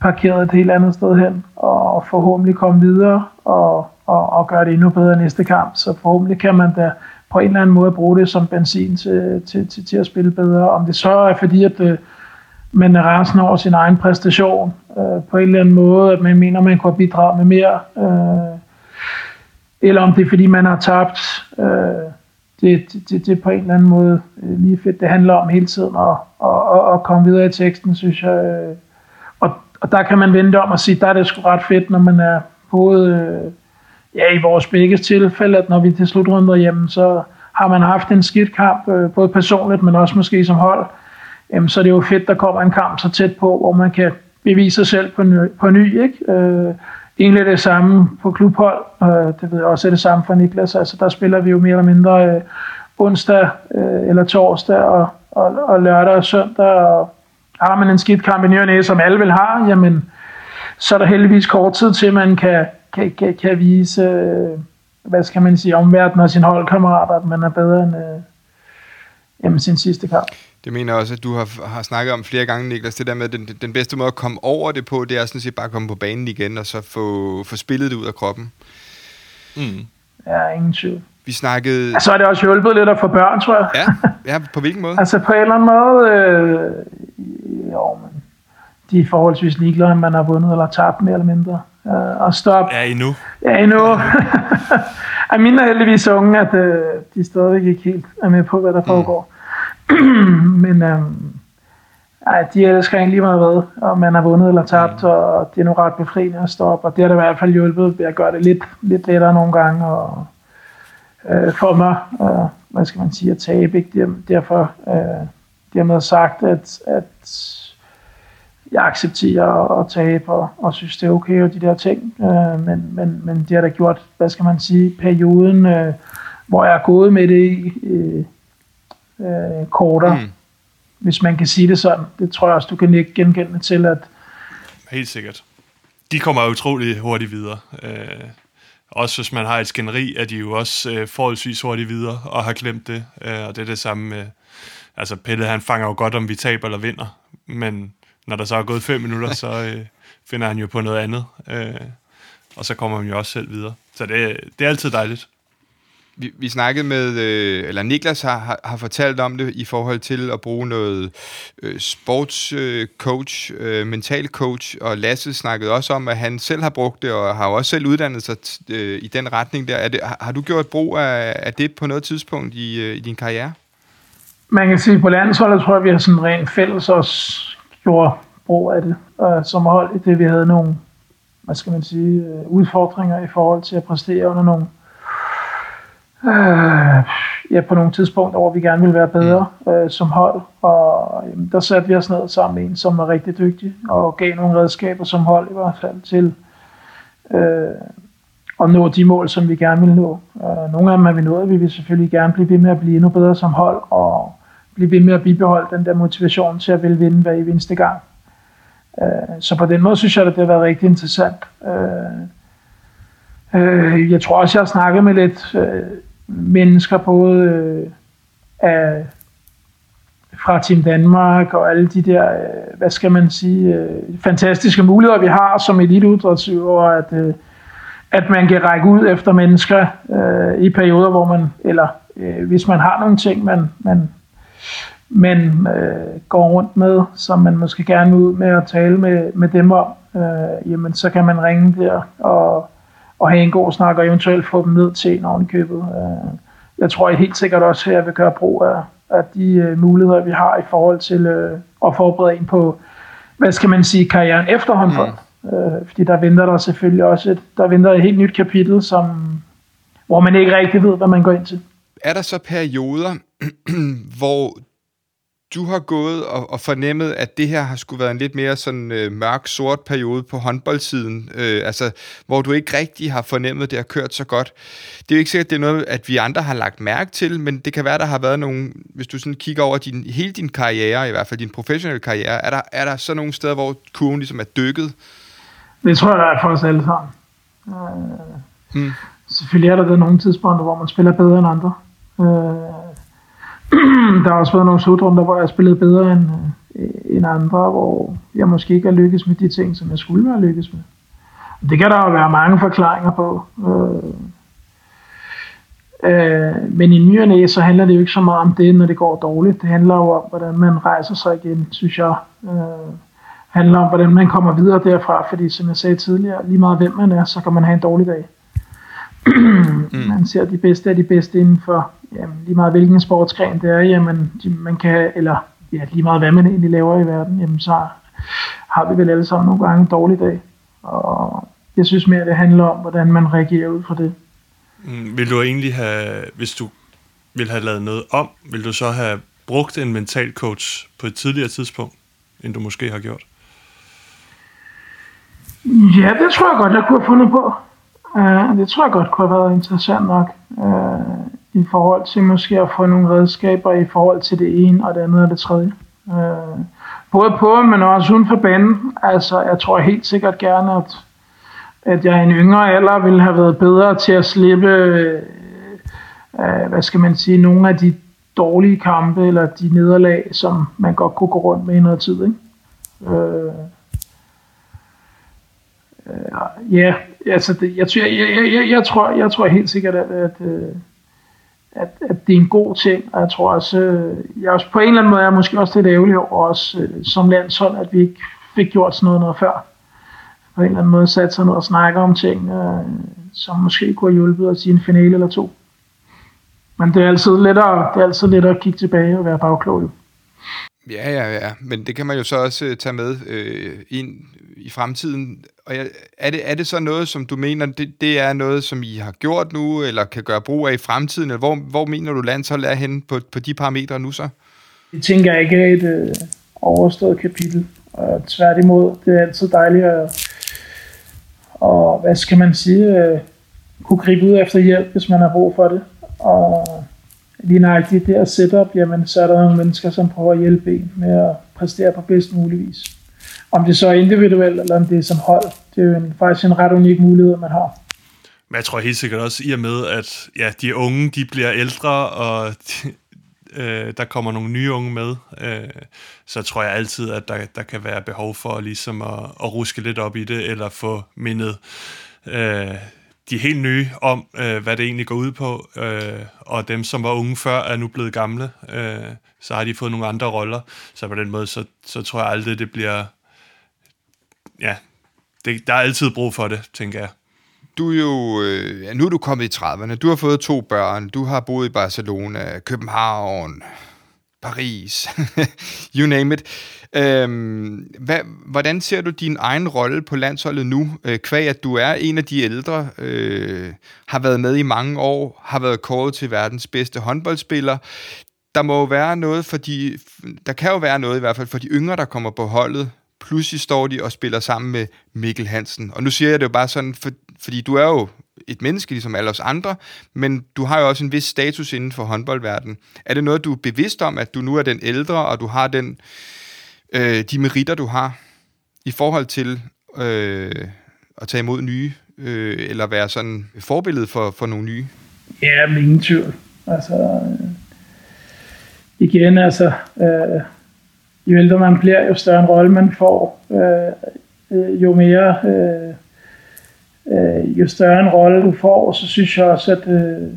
parkeret et helt andet sted hen, og forhåbentlig komme videre og, og, og gøre det endnu bedre næste kamp. Så forhåbentlig kan man da på en eller anden måde bruge det som benzin til, til, til, til at spille bedre. Om det så er fordi, at øh, man er rasende over sin egen præstation øh, på en eller anden måde, at man mener, man kunne bidrage med mere, øh, eller om det er fordi, man har tabt. Øh, det, det, det, det er på en eller anden måde øh, lige fedt. Det handler om hele tiden at, at, at, at komme videre i teksten, synes jeg. Øh, og, og der kan man vente om og sige, der er det sgu ret fedt, når man er både, øh, ja i vores begge tilfælde, at når vi til slutrunder hjemme, så har man haft en skidt kamp, øh, både personligt, men også måske som hold. Jamen, så er det jo fedt, der kommer en kamp så tæt på, hvor man kan bevise sig selv på ny. På ny ikke? Øh, egentlig det samme på klubhold. Øh, det ved jeg også er det samme for Niklas. Altså, der spiller vi jo mere eller mindre øh, onsdag øh, eller torsdag og, og, og lørdag og søndag. Og har man en skidt kamp i ny som alle vil have, jamen, så er der heldigvis kort tid til, at man kan, kan, kan, kan vise, øh, hvad skal man sige, omverdenen og sine holdkammerater, at man er bedre end øh, jamen, sin sidste kamp. Det mener jeg også, at du har, har snakket om flere gange, Niklas. Det der med, at den, den bedste måde at komme over det på, det er sådan set bare at komme på banen igen, og så få, få spillet det ud af kroppen. Mm. Ja, ingen tvivl. Vi snakkede... Og så er det også hjulpet lidt at få børn, tror jeg. Ja, ja på hvilken måde? Altså på en eller anden måde, øh, jo, men de er forholdsvis ligeglade, om man har vundet eller tabt mere eller mindre. Øh, og stop. Er I nu? Ja, endnu. Ej, mine er heldigvis unge, at øh, de stadigvæk ikke helt er med på, hvad der foregår. men øh, ej, de elsker egentlig lige meget hvad, om man har vundet eller tabt, mm. og det er nu ret befriende at stoppe, og det har det i hvert fald hjulpet ved at gøre det lidt, lidt lettere nogle gange, og øh, for mig, øh, hvad skal man sige, at tabe, ikke? Der, derfor øh, dermed sagt, at, at jeg accepterer at tabe, og, og synes, det er okay, og de der ting, øh, men, men, men det har da gjort, hvad skal man sige, perioden, øh, hvor jeg er gået med det i øh, øh, kortere, mm. hvis man kan sige det sådan. Det tror jeg også, du kan ikke genkende til, at Helt sikkert. De kommer utrolig hurtigt videre. Øh, også hvis man har et skænderi, er de jo også øh, forholdsvis hurtigt videre og har glemt det. Øh, og det er det samme med... Altså, Pelle, han fanger jo godt, om vi taber eller vinder. Men når der så er gået fem minutter, så øh, finder han jo på noget andet. Øh, og så kommer man jo også selv videre. Så det, det er altid dejligt vi, vi snakkede med, øh, eller Niklas har, har, har fortalt om det i forhold til at bruge noget øh, sportscoach, øh, øh, mental coach, og Lasse snakkede også om, at han selv har brugt det, og har også selv uddannet sig øh, i den retning der. Er det, har, har du gjort brug af, af det på noget tidspunkt i, øh, i din karriere? Man kan sige, på landsholdet tror jeg, vi har sådan rent fælles også gjort brug af det, og som hold i det, vi havde nogle, hvad skal man sige, øh, udfordringer i forhold til at præstere under nogle øh, ja, på nogle tidspunkter, hvor vi gerne ville være bedre øh, som hold. Og jamen, der satte vi os ned sammen med en, som var rigtig dygtig, og gav nogle redskaber som hold i hvert fald til øh, at nå de mål, som vi gerne vil nå. Øh, nogle af dem er vi nået, vi vil selvfølgelig gerne blive ved med at blive endnu bedre som hold, og blive ved med at bibeholde den der motivation til at ville vinde hver eneste gang. Øh, så på den måde synes jeg, at det har været rigtig interessant. Øh, øh, jeg tror også, jeg har snakket med lidt øh, mennesker, både øh, af, fra Team Danmark og alle de der, øh, hvad skal man sige, øh, fantastiske muligheder, vi har som eliteudrætsøver, at, øh, at man kan række ud efter mennesker øh, i perioder, hvor man, eller øh, hvis man har nogle ting, man, man, man øh, går rundt med, som man måske gerne vil ud med at tale med, med dem om, øh, jamen så kan man ringe der og og have en god snak, og eventuelt få dem ned til en oven købet. Øh, jeg tror helt sikkert også, at jeg vil gøre brug af, af de øh, muligheder, vi har i forhold til øh, at forberede en på, hvad skal man sige, karrieren efter håndbold. Mm. Fordi der venter der selvfølgelig også et, der venter et helt nyt kapitel, som, hvor man ikke rigtig ved, hvad man går ind til. Er der så perioder, hvor du har gået og, og fornemmet, at det her har skulle være en lidt mere sådan øh, mørk, sort periode på håndboldsiden, øh, altså hvor du ikke rigtig har fornemmet, at det har kørt så godt. Det er jo ikke sikkert, at det er noget, at vi andre har lagt mærke til, men det kan være, der har været nogle, hvis du sådan kigger over din, hele din karriere, i hvert fald din professionelle karriere, er der, er der så nogle steder, hvor kurven ligesom er dykket? Det tror jeg, der er for os alle sammen. Øh, mm. Selvfølgelig er der, der nogle tidspunkter, hvor man spiller bedre end andre. Øh, der har også været nogle slutrunder, hvor jeg har spillet bedre end, øh, end andre, hvor jeg måske ikke har lykkes med de ting, som jeg skulle have lykkes med. Det kan der jo være mange forklaringer på. Øh, øh, men i ny og næ, så handler det jo ikke så meget om det, når det går dårligt. Det handler jo om, hvordan man rejser sig igen, synes jeg. Øh, handler om, hvordan man kommer videre derfra, fordi som jeg sagde tidligere, lige meget hvem man er, så kan man have en dårlig dag. mm. Man ser de bedste af de bedste inden for jamen, lige meget hvilken sportsgren det er, jamen, man kan, eller ja, lige meget hvad man egentlig laver i verden, jamen, så har vi vel alle sammen nogle gange en dårlig dag. Og jeg synes mere, det handler om, hvordan man reagerer ud fra det. Mm, vil du egentlig have, hvis du vil have lavet noget om, vil du så have brugt en mental coach på et tidligere tidspunkt, end du måske har gjort? Ja, det tror jeg godt, jeg kunne have fundet på. Uh, det tror jeg godt kunne have været interessant nok. Uh, i forhold til måske at få nogle redskaber i forhold til det ene og det andet og det tredje. Øh, både på, men også uden for banen. Altså, jeg tror helt sikkert gerne, at, at jeg i en yngre alder ville have været bedre til at slippe, øh, øh hvad skal man sige, nogle af de dårlige kampe eller de nederlag, som man godt kunne gå rundt med i noget tid. Ikke? Øh, øh, ja, altså det, jeg, jeg, jeg, jeg, jeg, tror, jeg tror helt sikkert, at, at, øh, at, at det er en god ting, og jeg tror også, øh, jeg også på en eller anden måde er måske også lidt ærgerlig over os øh, som landshold, at vi ikke fik gjort sådan noget, noget før. På en eller anden måde sat sig ned og snakke om ting, øh, som måske kunne have hjulpet os i en finale eller to. Men det er altid lettere, det er altid lettere at kigge tilbage og være bagklog. Jo. Ja, ja, ja. Men det kan man jo så også øh, tage med øh, ind i fremtiden. Og jeg, er, det, er det så noget, som du mener, det, det er noget, som I har gjort nu, eller kan gøre brug af i fremtiden? Eller hvor, hvor mener du, landsholdet er henne på, på de parametre nu så? Det tænker jeg ikke er et øh, overstået kapitel. Og tværtimod, det er altid dejligt at, og hvad skal man sige, øh, kunne gribe ud efter hjælp, hvis man har brug for det. Og lige nøjagtigt det her setup, jamen så er der nogle mennesker, som prøver at hjælpe en med at præstere på bedst mulig vis. Om det så er individuelt, eller om det er som hold, det er jo en, faktisk en ret unik mulighed, man har. Men jeg tror helt sikkert også, i og med, at ja, de unge de bliver ældre, og de, øh, der kommer nogle nye unge med, øh, så tror jeg altid, at der, der kan være behov for ligesom at, at ruske lidt op i det, eller få mindet øh, de helt nye om, øh, hvad det egentlig går ud på, øh, og dem, som var unge før, er nu blevet gamle, øh, så har de fået nogle andre roller, så på den måde, så, så tror jeg aldrig, det bliver, ja, det, der er altid brug for det, tænker jeg. Du er jo, øh, nu er du kommet i 30'erne, du har fået to børn, du har boet i Barcelona, København, Paris, you name it. Øhm, hvad, hvordan ser du din egen rolle på landsholdet nu? Øh, kvæg at du er en af de ældre, øh, har været med i mange år, har været kåret til verdens bedste håndboldspiller. Der må jo være noget for de, der kan jo være noget i hvert fald for de yngre, der kommer på holdet. Pludselig står de og spiller sammen med Mikkel Hansen. Og nu siger jeg det jo bare sådan, for, fordi du er jo et menneske, ligesom alle os andre, men du har jo også en vis status inden for håndboldverdenen. Er det noget, du er bevidst om, at du nu er den ældre, og du har den, øh, de meritter, du har, i forhold til øh, at tage imod nye, øh, eller være sådan et forbillede for, for nogle nye? Ja, men ingen tvivl. Altså, øh, igen, altså, øh, jo ældre man bliver, jo større en rolle man får, øh, øh, jo mere, øh, øh, jo større en rolle du får, så synes jeg også, at øh,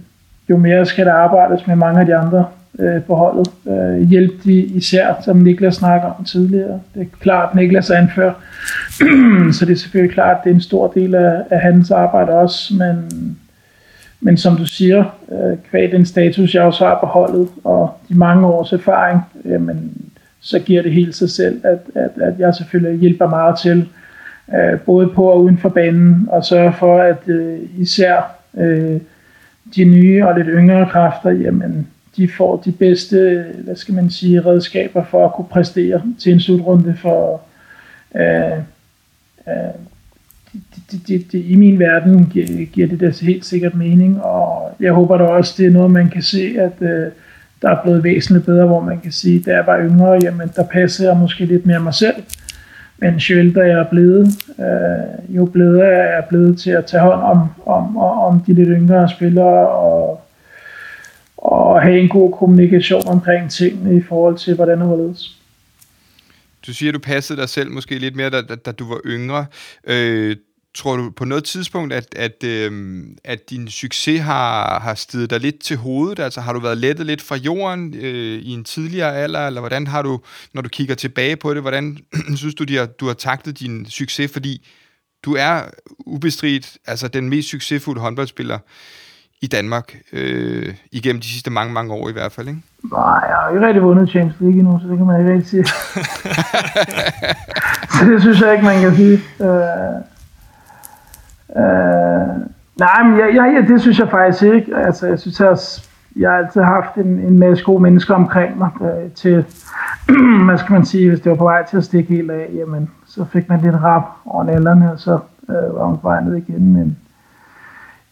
jo mere skal der arbejdes med mange af de andre øh, på holdet. Øh, hjælp de især, som Niklas snakker om tidligere. Det er klart, Niklas anfører, så det er selvfølgelig klart, at det er en stor del af, af hans arbejde også, men, men som du siger, øh, kvad den status, jeg også har på holdet, og de mange års erfaring, jamen, så giver det helt sig selv, at, at, at jeg selvfølgelig hjælper meget til, øh, både på og uden for banen, og sørge for, at øh, især øh, de nye og lidt yngre kræfter, jamen, de får de bedste, hvad skal man sige, redskaber for at kunne præstere til en slutrunde for øh, øh, det, det, det, i min verden giver, giver det da helt sikkert mening, og jeg håber da også, det er noget, man kan se, at øh, der er blevet væsentligt bedre, hvor man kan sige, da jeg var yngre, jamen der passede jeg måske lidt mere mig selv, men jo ældre jeg er blevet, øh, jo bedre jeg er blevet til at tage hånd om, om, om de lidt yngre spillere, og og have en god kommunikation omkring tingene i forhold til, hvordan det hvorledes. Du siger, at du passede dig selv måske lidt mere, da, da, da du var yngre. Øh, tror du på noget tidspunkt, at, at, øh, at din succes har, har stiget dig lidt til hovedet? Altså har du været lettet lidt fra jorden øh, i en tidligere alder, eller hvordan har du, når du kigger tilbage på det, hvordan synes du, de har, du har taktet din succes? Fordi du er ubestridt altså den mest succesfulde håndboldspiller i Danmark, øh, igennem de sidste mange, mange år i hvert fald, ikke? Nej, jeg har ikke rigtig vundet Champions League endnu, så det kan man ikke rigtig sige. så det synes jeg ikke, man kan sige. Øh, øh, nej, men jeg, jeg, det synes jeg faktisk ikke. Altså, jeg synes også, jeg har altid haft en, en masse gode mennesker omkring mig øh, til, hvad skal man sige, hvis det var på vej til at stikke helt af, jamen, så fik man lidt rap over nælderne, og så øh, var hun på vej ned igen, men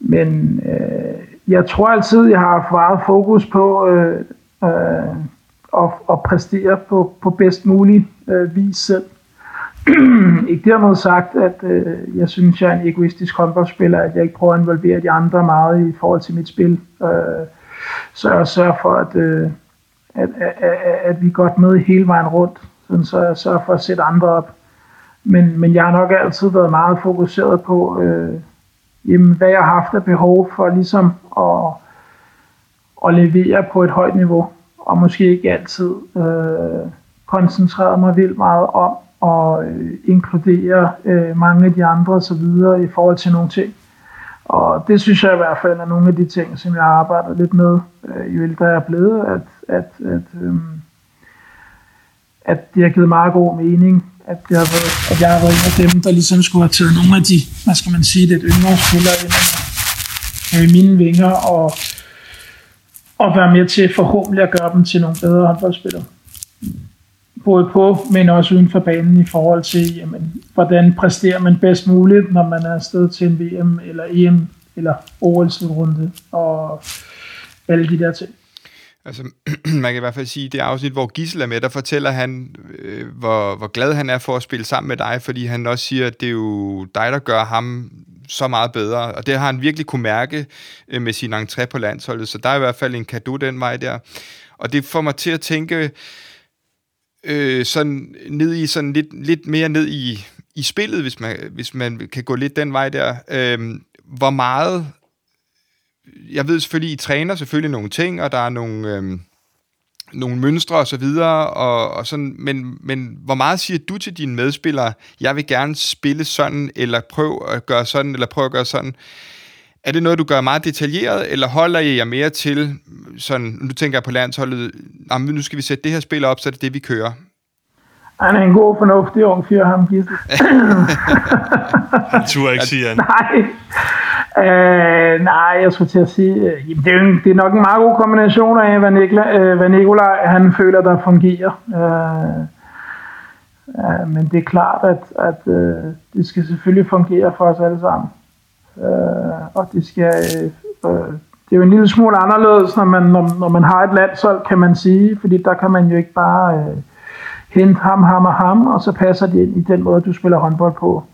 men øh, jeg tror altid, jeg har haft meget fokus på øh, øh, at, at præstere på, på bedst mulig øh, vis selv. ikke dermed sagt, at øh, jeg synes, jeg er en egoistisk håndboldspiller, at jeg ikke prøver at involvere de andre meget i forhold til mit spil. Øh, så jeg sørger for, at, øh, at, at, at, at vi er godt med hele vejen rundt, sådan så jeg sørger for at sætte andre op. Men, men jeg har nok altid været meget fokuseret på, øh, jamen, hvad jeg har haft af behov for ligesom at, at levere på et højt niveau, og måske ikke altid øh, koncentreret mig vildt meget om og øh, inkludere øh, mange af de andre osv. i forhold til nogle ting. Og det synes jeg i hvert fald er nogle af de ting, som jeg arbejder lidt med, øh, jo ældre jeg er blevet, at, at, at, øh, at det har givet meget god mening at jeg, har været, at jeg har været en af dem, der ligesom skulle have taget nogle af de, hvad skal man sige, lidt yngre spillere ind i mine vinger, og, og være med til forhåbentlig at gøre dem til nogle bedre håndboldspillere. Både på, men også uden for banen i forhold til, jamen, hvordan præsterer man bedst muligt, når man er afsted til en VM eller EM eller OL-slutrunde og alle de der ting. Altså, man kan i hvert fald sige, det afsnit, hvor Gissel er med, der fortæller han, øh, hvor, hvor glad han er for at spille sammen med dig, fordi han også siger, at det er jo dig, der gør ham så meget bedre, og det har han virkelig kunne mærke øh, med sin entré på landsholdet, så der er i hvert fald en kado den vej der. Og det får mig til at tænke øh, sådan ned i sådan lidt, lidt mere ned i, i spillet, hvis man, hvis man kan gå lidt den vej der. Øh, hvor meget... Jeg ved selvfølgelig, I træner selvfølgelig nogle ting, og der er nogle, øhm, nogle mønstre og så videre, og, og sådan, men, men hvor meget siger du til dine medspillere, jeg vil gerne spille sådan, eller prøv at gøre sådan, eller prøv at gøre sådan? Er det noget, du gør meget detaljeret, eller holder I jer mere til, sådan, nu tænker jeg på landsholdet, jamen, nu skal vi sætte det her spil op, så er det det, vi kører? Han er en god, fornuftig ung fyr, ham Gisle. Han turde ikke sige andet. nej. Øh, nej, jeg skulle til at sige, øh, jamen, det, er en, det er nok en meget god kombination af, hvad, Nikla, øh, hvad Nikolaj han føler, der fungerer. Øh, øh, men det er klart, at, at øh, det skal selvfølgelig fungere for os alle sammen. Øh, og det skal... Øh, det er jo en lille smule anderledes, når man, når, når man har et landshold, kan man sige, fordi der kan man jo ikke bare øh, hente ham, ham og ham, og så passer det ind i den måde, du spiller håndbold på.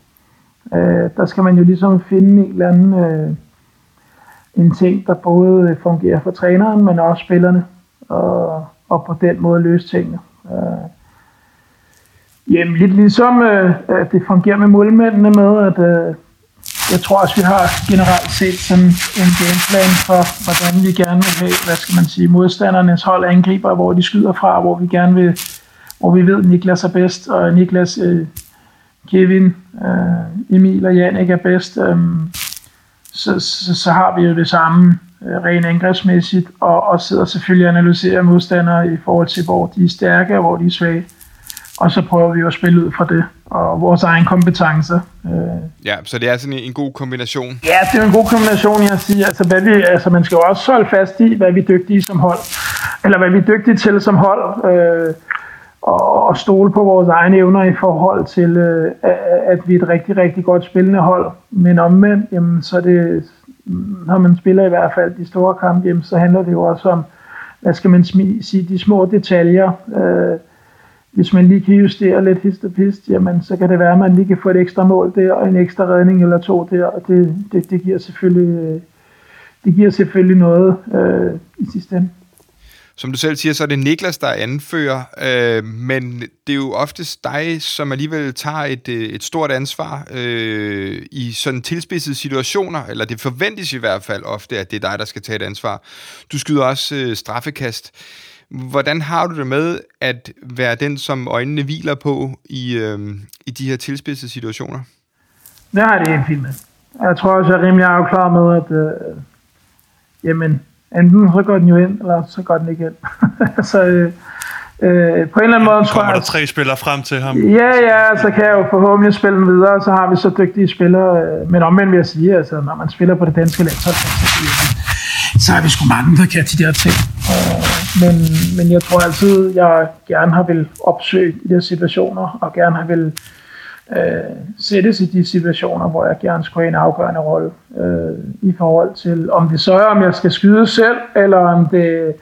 Øh, der skal man jo ligesom finde en eller anden øh, en ting, der både fungerer for træneren, men også spillerne, og, og på den måde løse tingene. Øh, jamen lidt ligesom øh, det fungerer med målmændene med, at øh, jeg tror også, vi har generelt set sådan en gameplan for, hvordan vi gerne vil have, hvad skal man sige, modstandernes hold angriber, hvor de skyder fra, hvor vi gerne vil, hvor vi ved, Niklas er bedst, og Niklas, øh, Kevin, øh, Emil og Janik er bedst, øh, så, så, så, har vi jo det samme øh, rent angrebsmæssigt, og, og sidder selvfølgelig og analyserer modstandere i forhold til, hvor de er stærke og hvor de er svage. Og så prøver vi jo at spille ud fra det, og vores egen kompetencer. Øh. Ja, så det er sådan en, en god kombination. Ja, det er en god kombination, jeg siger. Altså, hvad vi, altså, man skal jo også holde fast i, hvad vi er dygtige som hold. Eller hvad vi er dygtige til som hold. Øh, og, og stole på vores egne evner i forhold til, øh, at vi er et rigtig, rigtig godt spillende hold. Men omvendt, jamen, så er det, når man spiller i hvert fald de store kampe, jamen, så handler det jo også om, hvad skal man sige, de små detaljer. Øh, hvis man lige kan justere lidt hist og pist, jamen, så kan det være, at man lige kan få et ekstra mål der, og en ekstra redning eller to der, og det, det, det giver selvfølgelig øh, det giver selvfølgelig noget øh, i sidste ende. Som du selv siger, så er det Niklas, der anfører, øh, men det er jo oftest dig, som alligevel tager et, øh, et stort ansvar øh, i sådan tilspidsede situationer, eller det forventes i hvert fald ofte, at det er dig, der skal tage et ansvar. Du skyder også øh, straffekast. Hvordan har du det med at være den, som øjnene hviler på i, øh, i de her tilspidsede situationer? Det har det helt fint med. Jeg tror også, jeg er rimelig afklaret med, at øh, jamen, enten så går den jo ind, eller så går den ikke ind. så øh, øh, på en eller anden måde... Kommer der tre spillere frem til ham? Ja, ja, så kan jeg jo forhåbentlig spille den videre, og så har vi så dygtige spillere. Øh, men omvendt vil jeg sige, altså, når man spiller på det danske landshold, så har vi sgu mange, der kan de der ting. Øh, men, men jeg tror altid, jeg gerne har vil opsøge de her situationer, og gerne har vil øh, sættes i de situationer, hvor jeg gerne skulle have en afgørende rolle øh, i forhold til, om det så er, om jeg skal skyde selv, eller om det,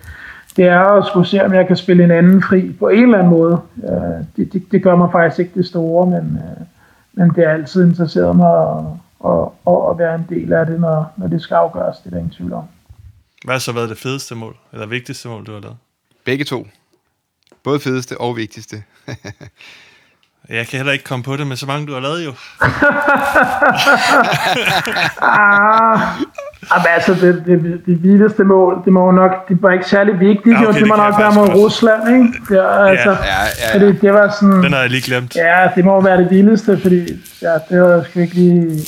det er at skulle se, om jeg kan spille en anden fri på en eller anden måde. Øh, det, det, det gør mig faktisk ikke det store, men, øh, men det er altid interesseret mig at, at, at, at være en del af det, når, når det skal afgøres. Det er der ingen tvivl om. Hvad har så været det fedeste mål, eller vigtigste mål, du har lavet? Begge to. Både fedeste og vigtigste. Jeg kan heller ikke komme på det med så mange, du har lavet jo. ah, altså, det, det, det vildeste mål, det må nok, det var ikke særlig vigtigt, Ja, okay, det må det kan nok være mod Rusland, ikke? Det, er, altså, Ja, ja, ja. Fordi det var sådan, Den har jeg lige glemt. ja, det må være det vildeste, fordi ja, det var sgu ikke lige,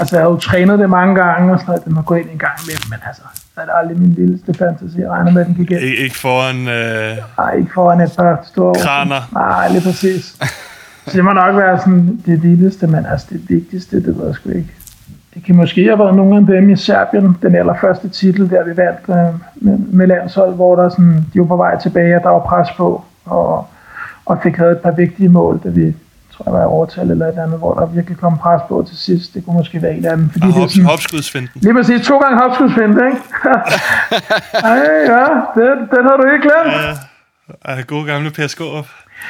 altså jeg havde jo trænet det mange gange, og sådan noget, det må gå ind en gang imellem, men altså, det er aldrig min vildeste fantasi, jeg regner med, at den gik ind. Ik- ikke foran... Øh, Nej, ikke foran et par store... Kraner. Nej, lige præcis. Så det må nok være sådan det vildeste, men altså det vigtigste, det ved jeg sgu ikke. Det kan måske have været nogle af dem i Serbien, den allerførste titel, der vi vandt øh, med, med landshold, hvor der sådan, de var på vej tilbage, og der var pres på, og, og fik havde et par vigtige mål, da vi var i overtal eller et eller andet, hvor der virkelig kom pres på til sidst. Det kunne måske være en af dem. Fordi og det er sådan, hopskudsfinden. lige præcis to gange hopskudsfinde, ikke? Ej, ja, den, den har du ikke glemt. Ja, ja. gode gamle Per Skårup.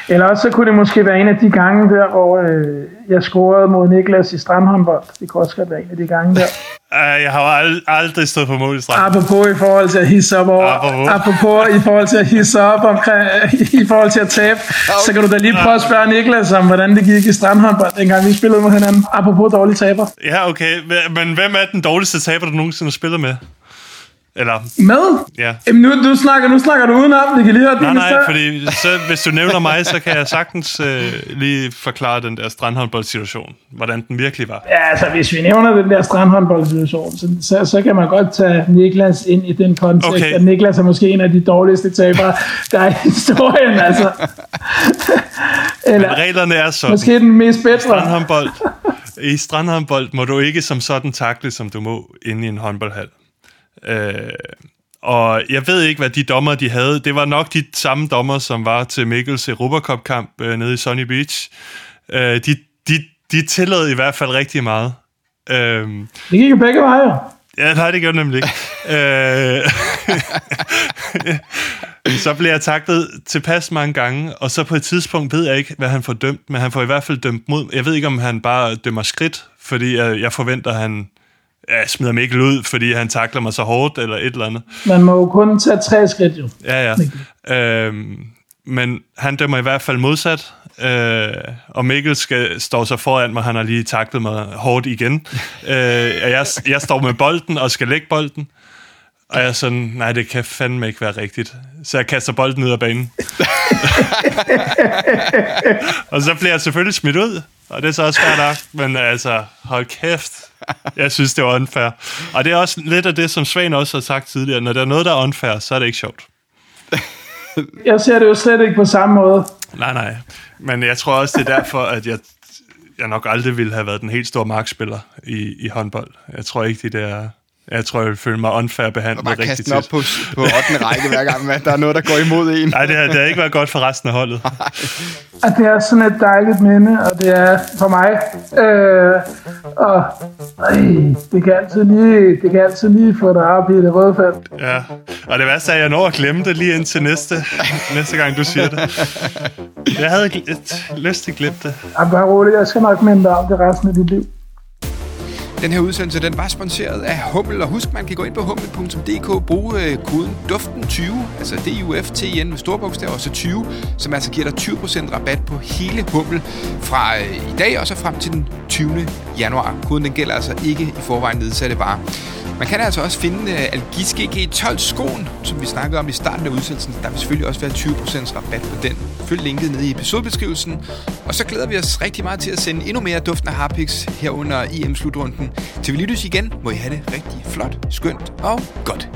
Eller også så kunne det måske være en af de gange der, hvor øh, jeg scorede mod Niklas i strandhåndbold. Det kunne også godt være en af de gange der. Jeg har ald- aldrig stået på mål i strand. Apropos i forhold til at hisse op over, Apropos. apropos i forhold til at hisse op omkring, i forhold til at tabe, så kan du da lige prøve at spørge Niklas om, hvordan det gik i strandhåndbold, dengang vi spillede mod hinanden. Apropos dårlige taber. Ja, okay. Men hvem er den dårligste taber, du nogensinde har spillet med? Eller, Med? ja. Jamen nu, du snakker, nu snakker du udenom, vi kan lige høre Nej, nej, historie. fordi så, hvis du nævner mig, så kan jeg sagtens øh, lige forklare den der strandhåndboldsituation. Hvordan den virkelig var. Ja, altså hvis vi nævner den der strandhåndboldsituation, så, så, så kan man godt tage Niklas ind i den kontekst, Okay. at Niklas er måske en af de dårligste tabere, der er i historien, altså. Eller Reglerne er sådan. måske den mest bedre. strandhåndbold. I strandhåndbold må du ikke som sådan takle, som du må inde i en håndboldhal. Øh, og jeg ved ikke, hvad de dommer, de havde. Det var nok de samme dommer, som var til Mikkels Europa Cup-kamp øh, nede i Sunny Beach. Øh, de, de, de tillod i hvert fald rigtig meget. Øh, Det gik jo begge veje. Ja, nej, det gjorde nemlig ikke. øh, så bliver jeg taklet tilpas mange gange, og så på et tidspunkt ved jeg ikke, hvad han får dømt, men han får i hvert fald dømt mod... Jeg ved ikke, om han bare dømmer skridt, fordi jeg, jeg forventer, at han ja, smider mig ikke ud, fordi han takler mig så hårdt, eller et eller andet. Man må jo kun tage tre skridt jo. Ja, ja. Øhm, men han dømmer i hvert fald modsat, øh, og Mikkel skal, står så foran mig, han har lige taklet mig hårdt igen. øh, jeg, jeg står med bolden og skal lægge bolden, og jeg er sådan, nej, det kan fandme ikke være rigtigt. Så jeg kaster bolden ud af banen. og så bliver jeg selvfølgelig smidt ud, og det er så også fair nok, men altså, hold kæft. Jeg synes, det var unfair. Og det er også lidt af det, som Svend også har sagt tidligere. Når der er noget, der er unfair, så er det ikke sjovt. Jeg ser det jo slet ikke på samme måde. Nej, nej. Men jeg tror også, det er derfor, at jeg, jeg nok aldrig ville have været den helt store markspiller i, i håndbold. Jeg tror ikke, det der... Jeg tror, jeg vil føle mig unfair behandlet Bare rigtig kaste den op tit. på, på 8. række hver gang, at der er noget, der går imod en. Nej, det har, det har ikke været godt for resten af holdet. Og det er sådan et dejligt minde, og det er for mig. Øh, og øj, det kan altid lige, det kan altid lige få dig op i det røde felt. Ja. Og det værste er, at jeg når at glemme det lige indtil næste, næste gang, du siger det. Jeg havde gl- lyst til at glemme det. Jamen, bare roligt, jeg skal nok minde dig om det resten af dit liv. Den her udsendelse, den var sponsoreret af Hummel, og husk, man kan gå ind på hummel.dk, bruge øh, koden DUFTEN20, altså D-U-F-T-N med store bogstaver, og så 20, som altså giver dig 20% rabat på hele Hummel fra øh, i dag og så frem til den 20. januar. Koden den gælder altså ikke i forvejen nedsatte varer. Man kan altså også finde øh, Algis GG12 skoen, som vi snakkede om i starten af udsendelsen. Der vil selvfølgelig også være 20% rabat på den. Følg linket nede i episodebeskrivelsen. Og så glæder vi os rigtig meget til at sende endnu mere duftende harpiks her under EM-slutrunden. Til vi lyttes igen, må I have det rigtig flot, skønt og godt.